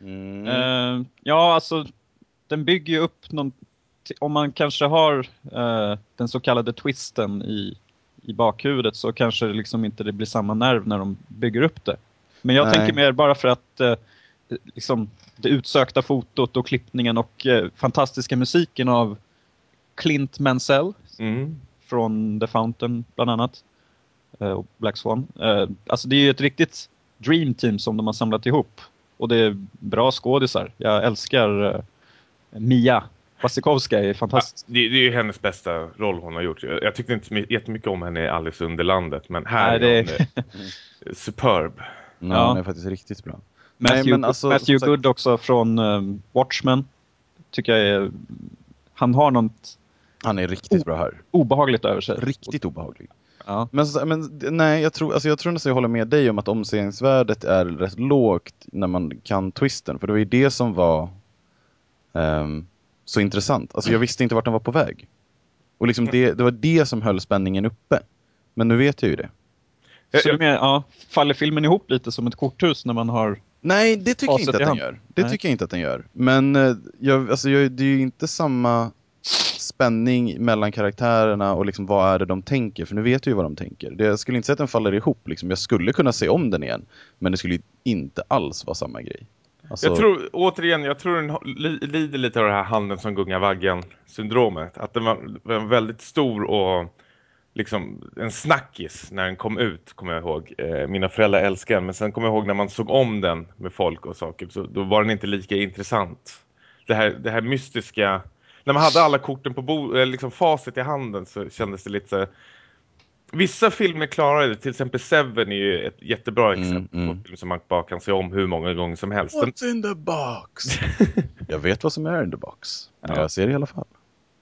Mm. Eh, ja, alltså den bygger ju upp någon... Om man kanske har eh, den så kallade twisten i, i bakhuvudet så kanske det liksom inte det blir samma nerv när de bygger upp det. Men jag Nej. tänker mer bara för att eh, liksom det utsökta fotot och klippningen och eh, fantastiska musiken av Clint Mansell Mm. från The Fountain bland annat. eh, Och Black Swan. Eh, Alltså det är ju ett riktigt dream team som de har samlat ihop. Och det är bra skådisar. Jag älskar eh, Mia Wasikowska är fantastisk. Det, det är ju hennes bästa roll hon har gjort. Jag, jag tyckte inte jättemycket om henne i Alice Underlandet, men här Nej, är hon superb. Ja, Ja. den är faktiskt riktigt bra. Matthew, men alltså, Matthew Good också från um, Watchmen. Tycker jag är... Han har något Han är riktigt bra här. obehagligt över sig. Riktigt obehaglig. Ja. Men, men nej, jag tror, alltså jag tror nästan jag håller med dig om att omseringsvärdet är rätt lågt när man kan twisten. För det var ju det som var ehm, så intressant. Alltså jag visste inte vart den var på väg. Och liksom det, det var det som höll spänningen uppe. Men nu vet jag ju det. Så du menar, ja, faller filmen ihop lite som ett korthus när man har... Nej, det tycker jag inte att den hand. gör. Det Nej. tycker jag inte att den gör. Men eh, jag, alltså jag, det är ju inte samma spänning mellan karaktärerna och liksom vad är det de tänker. För nu vet jag ju vad de tänker. Det, jag skulle inte säga att den faller ihop. Liksom. Jag skulle kunna se om den igen. Men det skulle ju inte alls vara samma grej. Alltså, Jag tror, återigen, jag tror den lider lite av det här handen som gungar vaggan syndromet. Att den var, var väldigt stor och liksom en snackis när den kom ut, kommer jag ihåg. Eh, mina föräldrar älskade den, men sen kommer jag ihåg när man såg om den med folk och saker, så då var den inte lika intressant det här, det här mystiska. När man hade alla korten på bordet, liksom facit i handen så kändes det lite Vissa filmer klarar det, till exempel Seven är ju ett jättebra Mm, exempel på mm. en film som man bara kan se om hur många gånger som helst. What's in the box? [laughs] jag vet vad som är in the box. Men Ja. jag ser det i alla fall.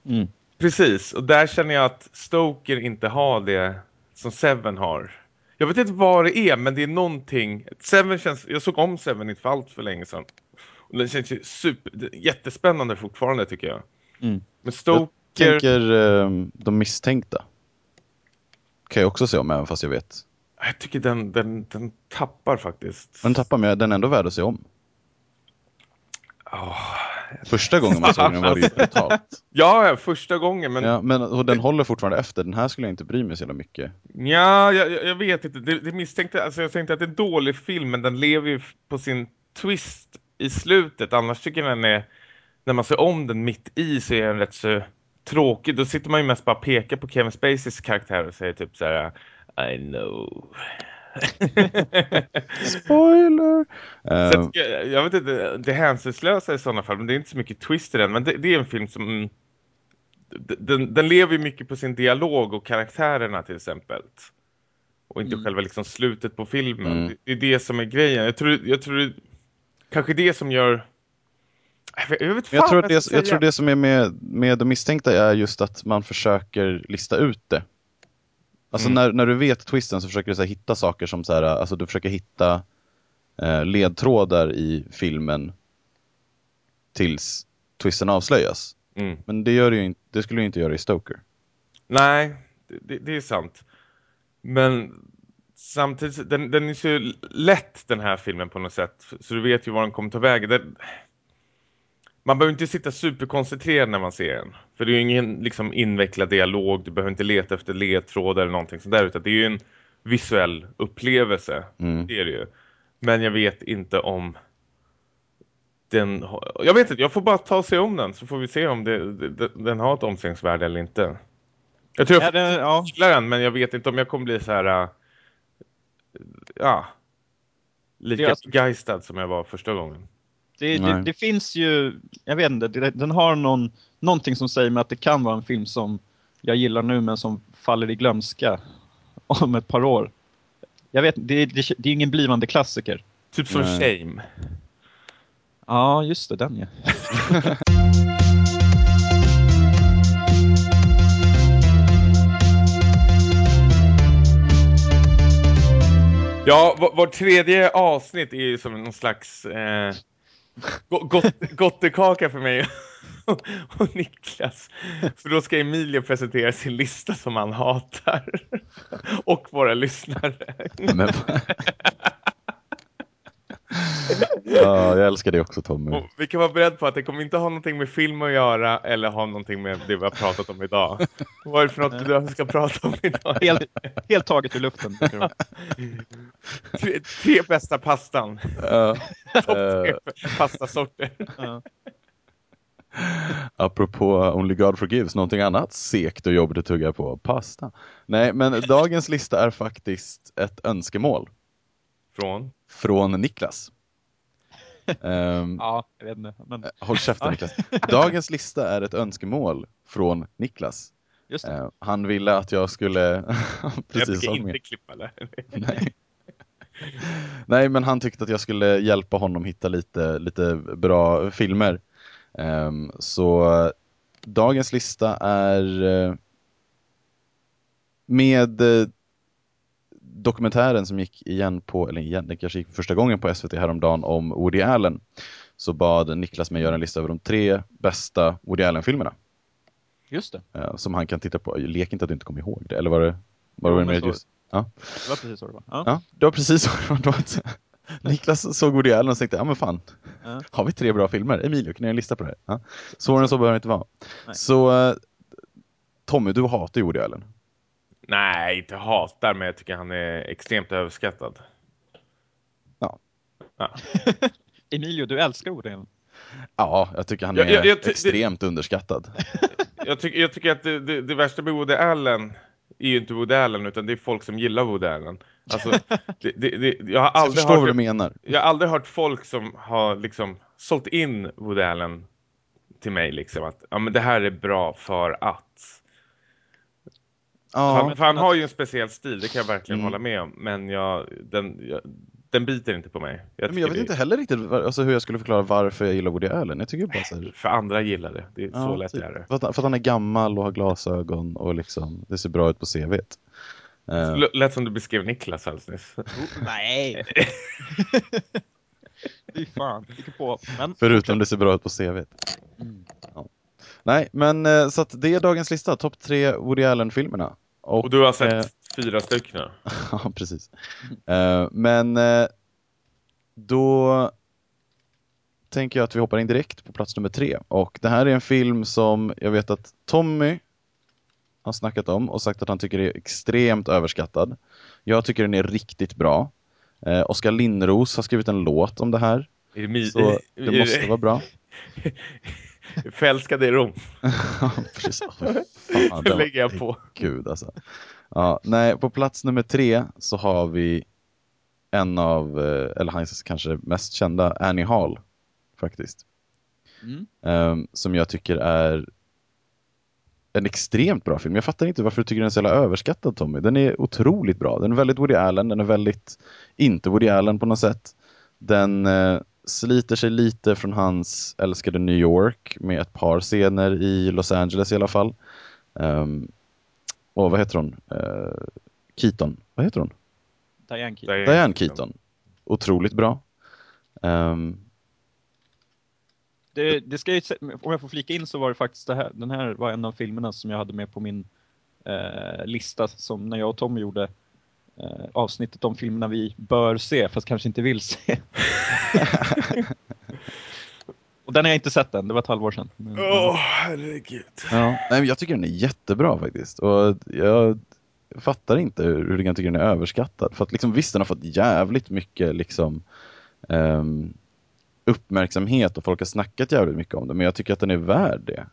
Mm. Precis, och där känner jag att Stoker inte har det som Seven har. Jag vet inte vad det är, men det är någonting. Seven känns, jag såg om Seven inte för allt för länge sedan. Och den känns ju super, jättespännande fortfarande tycker jag. Mm. Men Stoker... Tänker ehm, de misstänkta. Kan jag också se om även fast jag vet. Jag tycker den, den, den tappar faktiskt. Men tappar mig, den är ändå värd att se om. Åh. Första gången man såg den var det ju brutalt. Ja, ja, första gången. Men ja. Ja, men och den håller fortfarande efter. Den här skulle jag inte bry mig så mycket. jag, jag jag vet inte. Det, det misstänkte, alltså jag tänkte att det är en dålig film, men den lever ju på sin twist i slutet. Annars tycker jag den är, när man ser om den mitt i så är den rätt så tråkig. Då sitter man ju mest bara och pekar på Kevin Spaceys karaktär och säger typ så här I know. Spoiler! Att, jag, vet inte, det hänsynslösa i sådana fall, men det är inte så mycket twist i den. Men det, det är en film som... mm, Den, den lever mycket på sin dialog och karaktärerna till exempel. Och inte Mm. själva liksom slutet på filmen. Mm. Det, det är det som är grejen. Jag tror, jag tror det, kanske det som gör... Jag vet, jag jag, tror det, jag tror det som är med, med de misstänkta är just att man försöker lista ut det. Alltså Mm. när, när du vet twisten så försöker du så här, hitta saker som så här, alltså du försöker hitta eh, ledtrådar i filmen tills twisten avslöjas. Mm. Men det, gör ju inte, det skulle du inte göra i Stoker. Nej, det, det, det är sant. Men samtidigt, den, den är så lätt den här filmen på något sätt. Så du vet ju var den kommer ta vägen. Den, man behöver inte sitta superkoncentrerad när man ser den. För det är ju ingen liksom, invecklad dialog. Du behöver inte leta efter ledtrådar eller någonting sånt där. Utan det är ju en visuell upplevelse. Mm. Det är det ju. Men jag vet inte om den... Jag vet inte, jag får bara ta se om den. Så får vi se om det, det, den har ett omsättningsvärde eller inte. Jag tror jag Ja, det, ja. gillar den, men jag vet inte om jag kommer bli så här... äh, ja. Lika begeistad som jag var första gången. Det, det, det finns ju, jag vet inte, det, den har någon, någonting som säger mig att det kan vara en film som jag gillar nu men som faller i glömska [laughs] om ett par år. Jag vet det, det, det är ingen blivande klassiker. Typ som Nej. Shame. Ja, just det, den ja. [laughs] Ja, vår, vår tredje avsnitt är ju som någon slags eh, gottekaka för mig och, och Niklas. För då ska Emilio presentera sin lista som han hatar. Och våra lyssnare. Men ja, jag älskar det också Tommy. Och vi kan vara beredda på att det kommer inte ha någonting med film att göra eller ha någonting med det vi har pratat om idag. Vad är det för något du ska prata om idag? Helt, helt taget ur luften. [laughs] Tre, tre bästa pastan. Ja. Topp tre Eh. pastasorter. Ja. Apropå Only God Forgives, någonting annat sekt och jobbigt att tugga på. Pasta. Nej, men dagens lista är faktiskt ett önskemål Från? från Niklas. [laughs] Ehm, ja, jag vet inte. Men Håll käften [laughs] Niklas. Dagens lista är ett önskemål från Niklas. just det. Eh, han ville att jag skulle, [laughs] jag precis brukar som inte med. klippa det. Nej. Nej, men han tyckte att jag skulle hjälpa honom hitta lite, lite bra filmer. Ehm, så eh, dagens lista är eh, med eh, dokumentären som gick igen på, eller igen, den kanske gick för första gången på SVT häromdagen om Woody Allen. Så bad Niklas mig göra en lista över de tre bästa Woody Allen-filmerna. Just det. eh, som han kan titta på. Lek inte att du inte kommer ihåg det, eller var det, var det så- just? Ja. Det var precis så det var. Ja. Ja, det var precis så det var. [laughs] Niklas såg Woody Allen och tänkte, ja men fan, Ja. har vi tre bra filmer? Emilio, kan jag göra en lista på det här? Ja. Svårare än så behöver det inte vara. Nej. Så eh, Tommy, du hatar ju Woody Allen. Nej, inte hatar, men jag tycker han är extremt överskattad. Ja. Ja. [laughs] Emilio, du älskar orden. Ja, jag tycker han är jag- jag ty- det- extremt underskattad. [laughs] Jag, tycker, jag tycker att det, det, det värsta med Woody Allen är ju inte Woody Allen, utan det är folk som gillar Woody Allen. Alltså, [laughs] det, det, det, jag, har Jag aldrig förstår vad du hört, menar. jag har aldrig hört folk som har liksom sålt in Woody Allen till mig liksom att ja, men det här är bra för att. Ja, han, för han har ju en speciell stil, det kan jag verkligen Mm. hålla med om. Men jag, den, jag, den biter inte på mig. men jag vet det- inte heller riktigt var- alltså, hur jag skulle förklara varför jag gillar Woody Allen. Jag tycker bara så här, För andra gillar det. Det är så ja, lätt typ. är det. för, att, för att han är gammal och har glasögon och liksom, det ser bra ut på CVt. Eh, L- Lät som du beskrev Niklas alldeles nyss. Nej! [laughs] Fy fan, på. Men Förutom det ser bra ut på CVt. Nej, men eh, så att det är dagens lista, topp tre Woody Allen-filmerna. Och, Och du har sett eh, fyra stycken [laughs] ja, precis. Eh, men eh, då tänker jag att vi hoppar in direkt på plats nummer tre. Och det här är en film som jag vet att Tommy har snackat om och sagt att han tycker är extremt överskattad. Jag tycker den är riktigt bra. Eh, Oskar Lindros har skrivit en låt om det här, Är det så det måste vara bra. [laughs] Förälskad i Rom. [laughs] Ja, precis. [laughs] Fan, Det lägger jag på. Gud alltså. Ja, nej, på plats nummer tre så har vi en av, eh, eller hans kanske mest kända, Annie Hall. Faktiskt. Mm. Ehm, som jag tycker är en extremt bra film. Jag fattar inte varför du tycker den är så jävla överskattad Tommy. Den är otroligt bra. Den är väldigt Woody Allen, den är väldigt inte Woody Allen på något sätt. Den eh, sliter sig lite från hans älskade New York med ett par scener i Los Angeles i alla fall. Um, och vad heter hon? Uh, Keaton. Vad heter hon? Diane Keaton. Diane Diane Keaton. Otroligt bra. Ehm, Det, det ska ju, om jag får flika in så var det faktiskt det här, den här var en av filmerna som jag hade med på min eh, lista som när jag och Tom gjorde avsnittet om filmerna vi bör se fast kanske inte vill se. [laughs] och den har jag inte sett än, det var ett halvår sedan. Åh, herregud. Ja, nej, men jag tycker den är jättebra faktiskt. Och jag fattar inte hur du kan tycka den är överskattad. För att liksom, visst, den har fått jävligt mycket liksom, ehm, uppmärksamhet och folk har snackat jävligt mycket om den. Men jag tycker att den är värd det.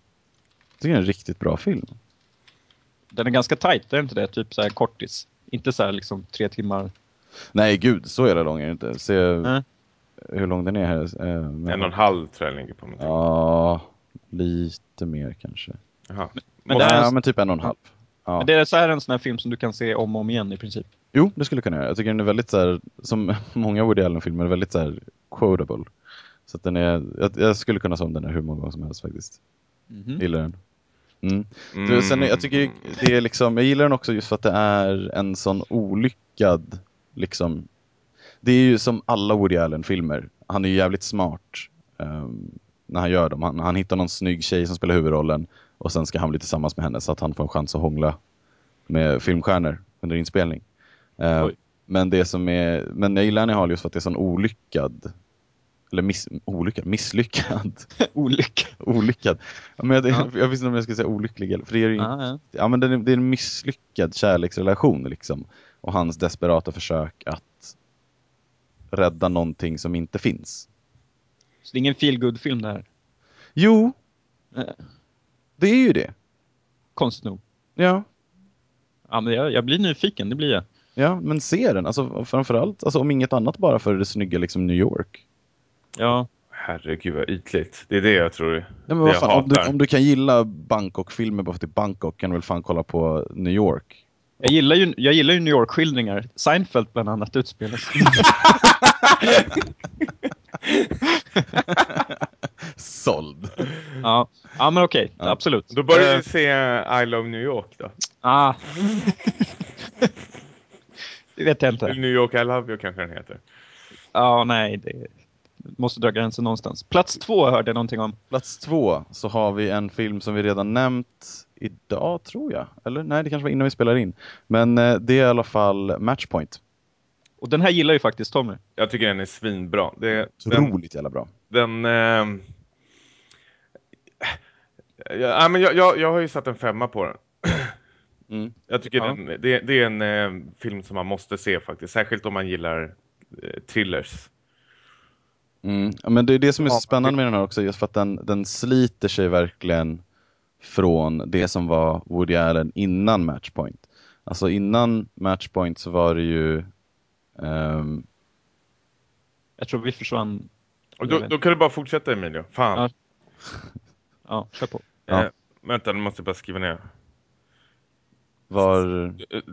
Jag tycker den är en riktigt bra film. Den är ganska tight, är det inte det? Typ så här kortis. Inte så här liksom tre timmar. Nej, gud, så jävla lång är den inte. Se Nej. hur lång den är här. Eh, men- En och en halv tror jag ligger på. Mitt. Ja, lite mer kanske. Jaha. Men Måste- det är- Ja, men typ en och en halv. Ja. Men det är så här en sån här film som du kan se om och om igen i princip. Jo, det skulle jag kunna göra. Jag tycker den är väldigt så här, som [laughs] många Woody Allen-filmer, är väldigt så här quotable. Så att den är, jag, jag skulle kunna se om den här hur många gånger som helst faktiskt. Mhm. Gillar den. Mm. Mm. Sen, jag tycker det är liksom, jag gillar den också just för att det är en sån olyckad, liksom. Det är ju som alla Woody Allen-filmer. Han är ju jävligt smart ehm, när han gör dem. Han, han hittar någon snygg tjej som spelar huvudrollen och sen ska han bli tillsammans med henne så att han får en chans att hångla med filmstjärnor under inspelning. Oj. men det som är, men jag gillar Annie Hall just för att det är sån olyckad, eller miss, olyckad, misslyckad, [laughs] Olycka. olyckad. Ja, men jag, Ja. jag visste inte om jag skulle säga olycklig, eller- för det är ju Ja, ja. ja, men det, är, det är en misslyckad kärleksrelation liksom. Och hans desperata försök att rädda någonting som inte finns. Så det är ingen feel film det här. Jo, Eh, det är ju det. konstigt nog. Ja, Ja, men jag, jag blir nyfiken, det blir jag. ja men se den. Alltså, framförallt, alltså, om inget annat bara för det snygga liksom, New York. Ja, Herregud vad ytligt. Det är det jag tror. Ja, men vad jag fan, om, du, om du kan gilla Bangkok-filmer bara för att det är Bangkok kan du väl fan kolla på New York? jag gillar ju, jag gillar ju New York-skildringar. Seinfeld bland annat utspelas. [laughs] Såld! ja. ja, men okej, Ja. absolut. Då börjar Eh, vi se I Love New York då. Ah. [laughs] det vet jag inte. New York I Love You kanske den heter. Ja, nej, det måste dra gränsen någonstans. Plats två hörde jag någonting om. Plats två så har vi en film som vi redan nämnt idag tror jag. Eller nej, det kanske var innan vi spelar in. Men eh, det är i alla fall Matchpoint. Och den här gillar ju faktiskt Tommy. Jag tycker den är svinbra. Det, den, Otroligt jävla bra. den ehm, ja, men jag, jag, jag har ju satt en femma på den. Mm. Jag tycker Ja. den, det, det är en eh, film som man måste se faktiskt. Särskilt om man gillar eh, thrillers. Mm. Ja, men det är det som är så spännande med den här också, just för att den, den sliter sig verkligen från det som var Woody Allen innan Matchpoint. Alltså innan Matchpoint så var det ju ehm, Jag tror vi försvann. Och då, då kan du bara fortsätta Emilio. Fan. Ja. Ja, kör på. Ja. Eh, vänta, nu måste jag bara skriva ner. Var...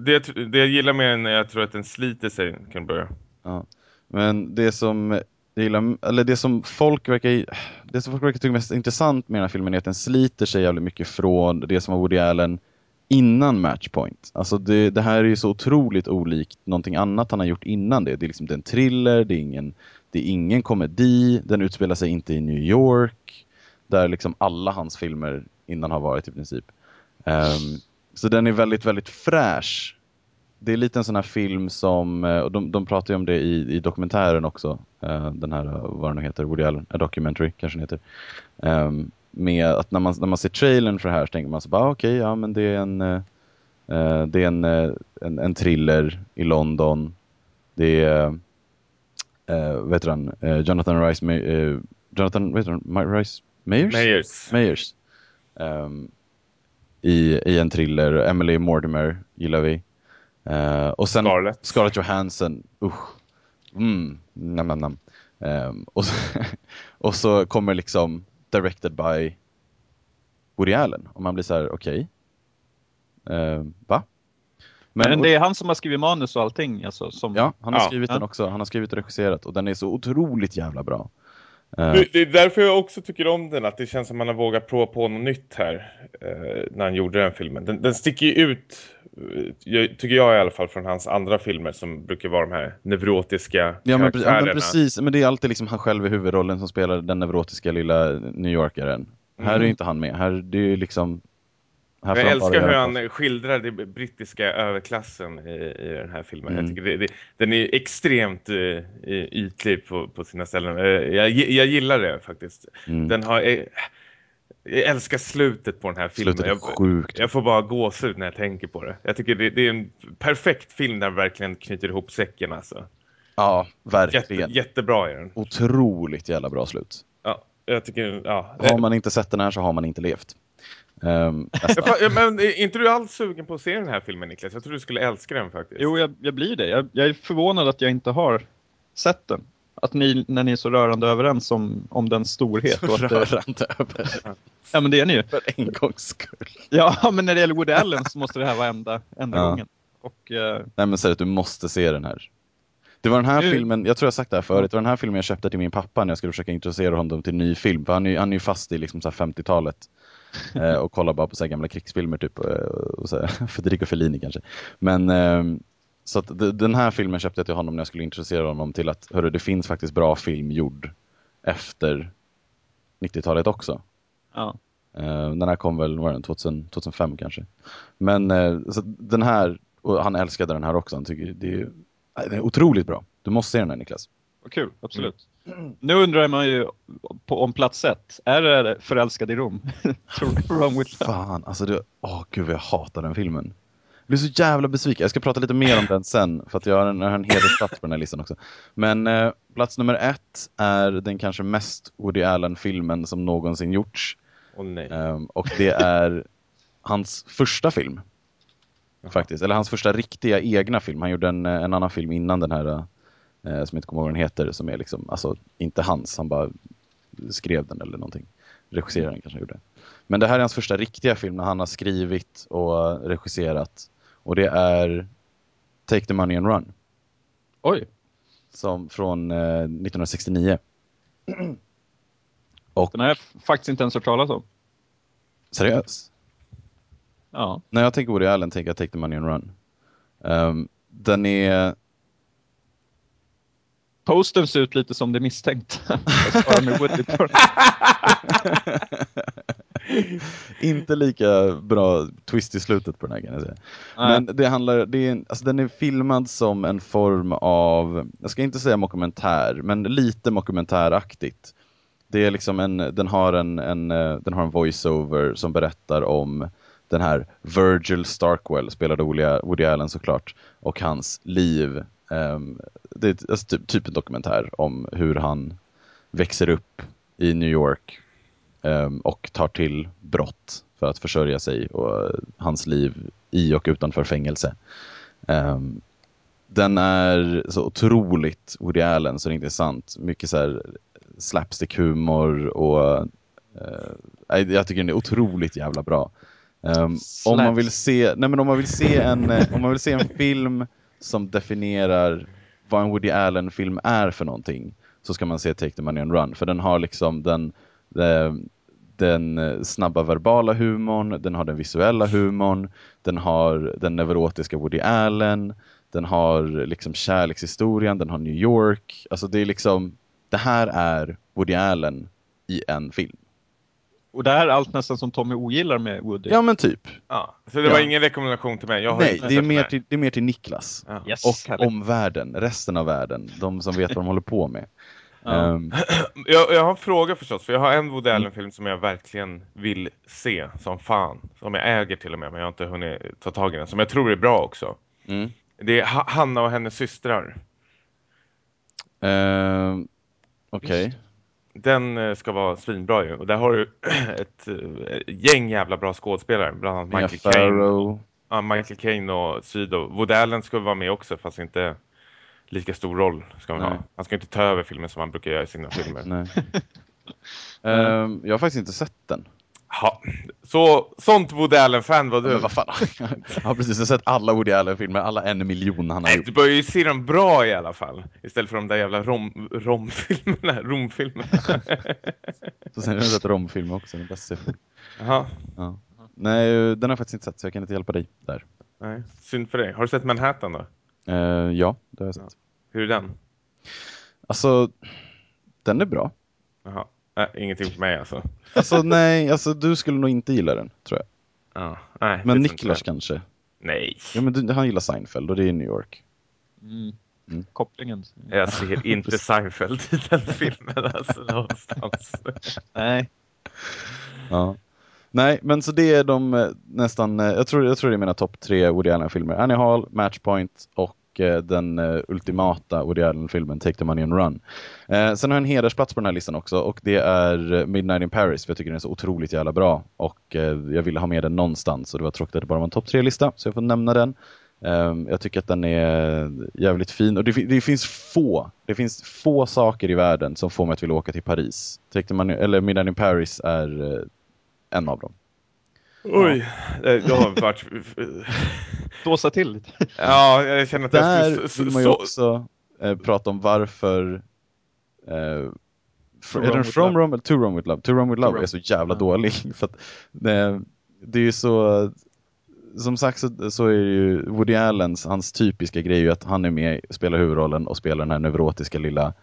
Det, det jag gillar med den är jag tror att den sliter sig, kan börja. Ja. Men det som jag gillar, eller det som folk verkar, det som folk verkar tycka mest intressant med den här filmen är att den sliter sig jävligt mycket från det som var Woody Allen innan Matchpoint. Alltså det, det här är ju så otroligt olikt någonting annat han har gjort innan det. Det är liksom det är en thriller, det är ingen, det är ingen komedi, den utspelar sig inte i New York, där liksom alla hans filmer innan har varit i princip. Um, så den är väldigt, väldigt fräsch. Det är lite en sån här film som, eh, och de, de pratar ju om det i, i dokumentären också, uh, den här, uh, vad den heter, Woody Allen, A Documentary kanske den heter. Um, med att när man, när man ser trailern för det här så tänker man så bara, ah, okej, okay, ja men det är en, det är en, en, en, thriller i London. Det är, uh, vet du han, Jonathan Rice, Jonathan, vet du Rice Mayers? Mayers. Mayers. Um, i, i en thriller. Emily Mortimer gillar vi. Uh, och sen Scarlett. Scarlett Johansson. Usch. Mm. Nam, nam, nam. Um, och, så, [laughs] och så kommer liksom directed by Woody Allen. Och man blir så här, okej. Okay. Uh, va? Men, Men, det är han som har skrivit manus och allting? Alltså, som... Ja, han har ja, skrivit ja. den också. Han har skrivit och regisserat och den är så otroligt jävla bra. Uh, Det, är därför jag också tycker om den, att det känns som man har vågat prova på något nytt här eh, när han gjorde den filmen. Den, den sticker ju ut, tycker jag i alla fall, från hans andra filmer som brukar vara de här neurotiska Ja men, ja, men precis, men det är alltid liksom han själv i huvudrollen som spelar den neurotiska lilla New Yorkaren. Här är Mm. ju inte han med, här det är liksom... Här Jag älskar hur han skildrar den brittiska överklassen i, i den här filmen. Mm. Jag tycker det, det, den är extremt uh, ytlig på, på sina ställen. Eh, jag, jag gillar det faktiskt. Mm. Den har... eh, jag älskar slutet på den här filmen. Slutet är Jag, sjukt. jag får bara gåshud när jag tänker på det. Jag tycker det, det är en perfekt film där verkligen knyter ihop säcken. Alltså. Ja, Jätte, verkligen. jättebra är den. Otroligt jävla bra slut. Ja, jag tycker... Ja. Har man inte sett den här så har man inte levt. Um. Jag- Men är inte du alls sugen på att se den här filmen, Niklas? Jag tror du skulle älska den faktiskt. Jo, jag, jag blir det. Jag, jag är förvånad att jag inte har sett den. Att ni, när ni är så rörande överens om, om den storhet. och att det, Rörande över ja, men det är ni ju. för en gångs skull. Ja, men när det gäller Woody Allen så måste det här vara enda, enda Ja. gången. Och, eh, Nej men seriöst, du måste se den här. Det var den här Nu- filmen, jag tror jag sagt det här förut, det var den här filmen jag köpte till min pappa när jag skulle försöka introducera honom till ny film. För han är ju han är ju fast i liksom så här 50-talet. [laughs] eh, och kollar bara på så här gamla krigsfilmer typ. eh, Och så här, [laughs] Federico Fellini kanske. Men ehm, så att den här filmen köpte jag till honom när jag skulle introducera honom till att hörru, det finns faktiskt bra film gjord efter 90-talet också. ja. Eh, den här kom väl, var den 2000, 2005 kanske. Men eh, så den här, och han älskade den här också, han tycker det är, nej, det är otroligt bra. Du måste se den här Niklas. Vad kul, absolut. Nu undrar man ju på, om plats ett. Är det Förälskad i Rom? [laughs] Wrong with? Fan, alltså det, åh gud vad jag hatar den filmen. Jag blir så jävla besviken. Jag ska prata lite mer om den sen, för att jag har en, jag har en hedersplats på den här listan också. Men eh, plats nummer ett är den kanske mest Woody Allen-filmen som någonsin gjorts. Nej. Ehm, och det är hans första film. Faktiskt. Eller hans första riktiga egna film. Han gjorde en, en annan film innan den här, eh, som jag inte kommer ihåg vad den heter, som är liksom, alltså inte hans, han bara skrev den eller någonting. Regisserade den kanske gjorde. Men det här är hans första riktiga film när han har skrivit och regisserat. Och det är Take the Money and Run. Oj, Som från eh, 1969. [clears throat] Och den har jag faktiskt inte ens hört talas om. seriös? Ja. När jag tänker Woody Allen tänker jag Take the Money and Run. Ehm, den är... Postern ser ut lite som det är misstänkt. [laughs] [laughs] Inte lika bra twist i slutet på den här kan jag säga. Men det handlar, det är, alltså den är filmad som en form av, jag ska inte säga dokumentär, men lite dokumentäraktigt. Det är liksom en, den har en, en, den har en voiceover som berättar om den här Virgil Starkwell, spelade Woody- Allen såklart, och hans liv. Ehm, det är alltså typ, typ en dokumentär om hur han växer upp i New York och tar till brott för att försörja sig och eh, hans liv i och utanför fängelse. Ehm, den är så otroligt Woody Allen så det är intressant. Mycket så här slapstick-humor och eh, jag tycker den är otroligt jävla bra. Um, om man vill se, nej men om man vill se en, eh, om man vill se en film som definierar vad en Woody Allen-film är för någonting så ska man se Take the Money and Run. För den har liksom den, den, den eh, snabba verbala humorn, den har den visuella humorn, den har den neurotiska Woody Allen, den har liksom kärlekshistorien, den har New York. Alltså det är liksom, det här är Woody Allen i en film. Och det här är allt nästan som Tommy ogillar med Woody. Ja men typ. Ja. Så det var Ja. ingen rekommendation till mig. Jag har Nej, det är, mer till, det är mer till Niklas. Ja. Yes, Och härligt. omvärlden, resten av världen. De som vet vad de håller på med. Ja. Ehm, [clears throat] Jag, jag har en fråga förstås, för jag har en Woody Mm. Allen-film som jag verkligen vill se som fan. Som jag äger till och med, men jag har inte hunnit ta tag i den. Som jag tror är bra också. mm. Det är ha Hanna och hennes systrar. Ehm, Okej. Den eh, ska vara svinbra ju. Och där har du [clears throat] ett eh, gäng jävla bra skådespelare. Bland annat Michael Caine. Ja, Michael Caine och Sydow. Woody Allen ska vara med också, fast inte lika stor roll ska han Nej. ha. Han ska inte ta över filmen som han brukar göra i sina filmer. Nej. [laughs] Ehm, jag har faktiskt inte sett den. Ja. Så, sånt Woody Allen-fan var du. Men vad fan. [laughs] jag har precis sett alla Woody Allen-filmer, alla en miljon han har Nej, gjort. du börjar ju se dem bra i alla fall. Istället för de där jävla rom, romfilmerna, [laughs] romfilmerna. Så sen har jag sett romfilmer också, den bästa. Jaha, ja. Nej, den har jag faktiskt inte sett så jag kan inte hjälpa dig där. nej. Synd för dig. Har du sett Manhattan då? Eh, ja, det har jag sett. Hur är den? Alltså, den är bra. Jaha. Nej, ingenting för mig alltså. Alltså nej, alltså du skulle nog inte gilla den, tror jag. Ja, nej, Men Niklas kanske. Nej, Ja, men du, han gillar Seinfeld och det är New York. Mm. Mm. Kopplingen. jag ser [laughs] inte Seinfeld i den filmen alltså någonstans. Nej. Ja. Nej, men så det är de eh, nästan, eh, jag tror, jag tror det är mina topp tre Woody Allen-filmer. Annie Hall, Matchpoint och eh, den ultimata Woody Allen-filmen Take the Money and Run. Eh, sen har jag en hedersplats på den här listan också och det är Midnight in Paris för jag tycker den är så otroligt jävla bra och eh, jag ville ha med den någonstans och det var tråkigt att det bara var en topp tre-lista så jag får nämna den. Ehm, jag tycker att den är jävligt fin och det, det finns få, det finns få saker i världen som får mig att vilja åka till Paris. Take the money, eller Midnight in Paris är en av dem. Oj, eh, jag har varit... [laughs] Dåsa till lite. Ja, jag känner att jag Där skulle... så- vill man ju så- också eh, prata om varför eh, fr- är den with From Love. Rome eller To Rome with Love? To Rome with Love är så jävla Ja. dålig. [laughs] För att det, det är ju så som sagt så, så är ju Woody Allens, hans typiska grej ju att han är med, spelar huvudrollen och spelar den här neurotiska lilla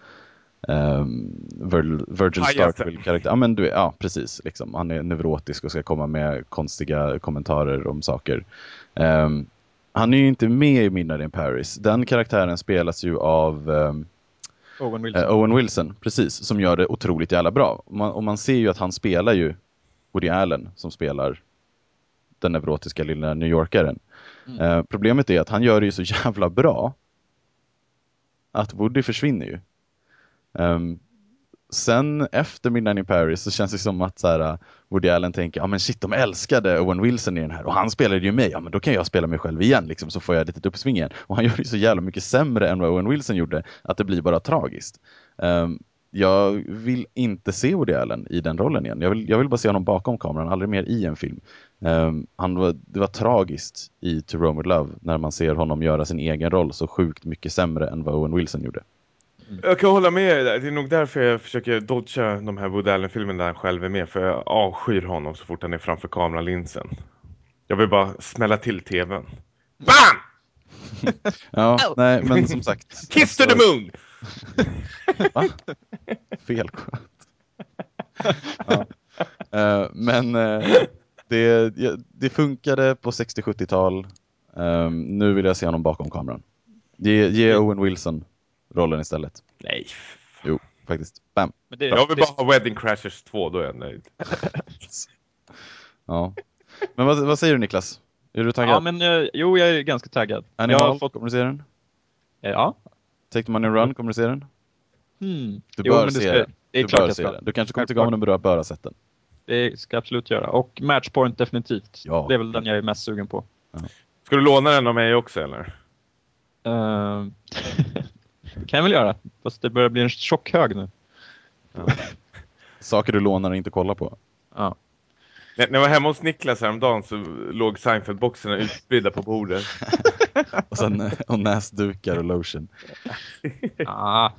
um, Virgil, Virgil Pajasen. Starkville-karaktär. Ja, men du, ja, precis. Liksom. Han är neurotisk och ska komma med konstiga kommentarer om saker. Ehm, han är ju inte med i Midnight in Paris. Den karaktären spelas ju av ehm, Owen Wilson. eh, Owen Wilson, precis, som gör det otroligt jävla bra. Och man, och man ser ju att han spelar ju Woody Allen som spelar den neurotiska lilla New Yorkaren. Mm. Eh, problemet är att han gör det ju så [laughs] jävla bra att Woody försvinner ju. Um, sen efter Midnight in Paris så känns det som att så här, äh, Woody Allen tänker, ja men shit de älskade Owen Wilson i den här och han spelade ju mig, ja men då kan jag spela mig själv igen liksom så får jag ett litet uppsving igen. Och han [laughs] gör det så jävla mycket sämre än vad Owen Wilson gjorde att det blir bara tragiskt. Um, jag vill inte se Woody Allen i den rollen igen. Jag vill, jag vill bara se honom bakom kameran, aldrig mer i en film. Um, han var, det var tragiskt i To Rome with Love när man ser honom göra sin egen roll så sjukt mycket sämre än vad Owen Wilson gjorde. Jag kan hålla med dig där. Det är nog därför jag försöker dodga de här Woody Allen-filmerna där han själv är med. För jag avskyr honom så fort han är framför kameralinsen. Jag vill bara smälla till tvn. BAM! [laughs] Ja, nej, men [laughs] som sagt. Kiss to the moon! [laughs] Va? Fel ja. Eh, men eh, det, ja, det funkade på 60-70-tal. Ehm, nu vill jag se honom bakom kameran. Ge, ge Owen Wilson rollen istället. Nej. Jo, faktiskt. Bam. Men det, Jag vill bara ha Wedding Crashers 2, då är jag nöjd. [laughs] Ja. Men vad, vad säger du Niklas? Är du taggad? Ja, men eh, jo, jag är ganska taggad. Annie jag fått, kommer du se den? eh, ja. Take the money run, kommer du se den? Hmm. Du Jo, bör men det se ska- den. Det är du klart bör jag se ska. den. Du kanske kommer tycka Självklart. om du bör ha sett den. Det ska jag absolut göra. Och Matchpoint definitivt. Ja. Det är väl den jag är mest sugen på. Ska du låna den av mig också eller? Uh, [laughs] kan jag väl göra. Fast det börjar bli en tjock hög nu. [laughs] Saker du lånar och inte kollar på. Ja. När jag var hemma hos Niklas häromdagen så låg Seinfeld-boxarna utspridda på bordet. [laughs] Och sen och näsdukar och lotion. [laughs] Ah.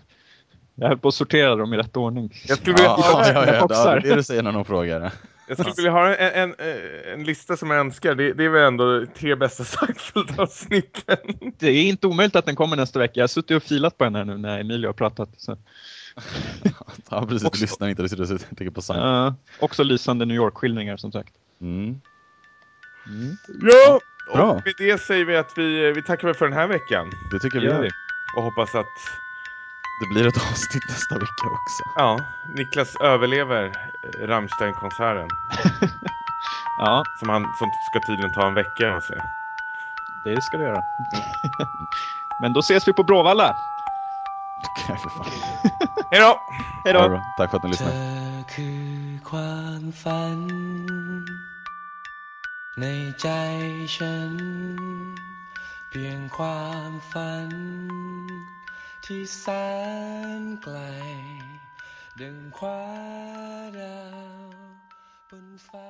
Jag höll på att sortera dem i rätt ordning. Jag skulle vilja Ja, ha, ja, ja, ja, boxar. det är det du säger när någon frågar. Jag skulle vilja ha en, en, en lista som jag önskar. Det, det är väl ändå tre bästa [laughs] Seinfeld-avsnitten. Det är inte omöjligt att den kommer nästa vecka. Jag har suttit och filat på den här nu när Emilio har pratat. Så. [laughs] Ja, precis. Du lyssnar inte, du sitter och tänker på Seinfeld. Ja, också lysande New York-skildringar som sagt. Mm. Ja, Bra. och med det säger vi att vi, vi tackar väl för den här veckan. Det tycker vi. Och hoppas att Det blir ett [laughs] avsnitt nästa vecka också. ja, Niklas överlever eh, Rammstein-konserten. [laughs] Ja, Som, han, som ska tydligen ta en vecka och se. det ska du göra. [laughs] Men då ses vi på Bråvalla. Okej, för fan. Hej då! Hej Ja, då! bra. Tack för att ni เธ lyssnade.อคือความฝัน ในใจฉัน เพียงความฝัน ที่แสนไกล ดังคว้าดาวบนฟ้า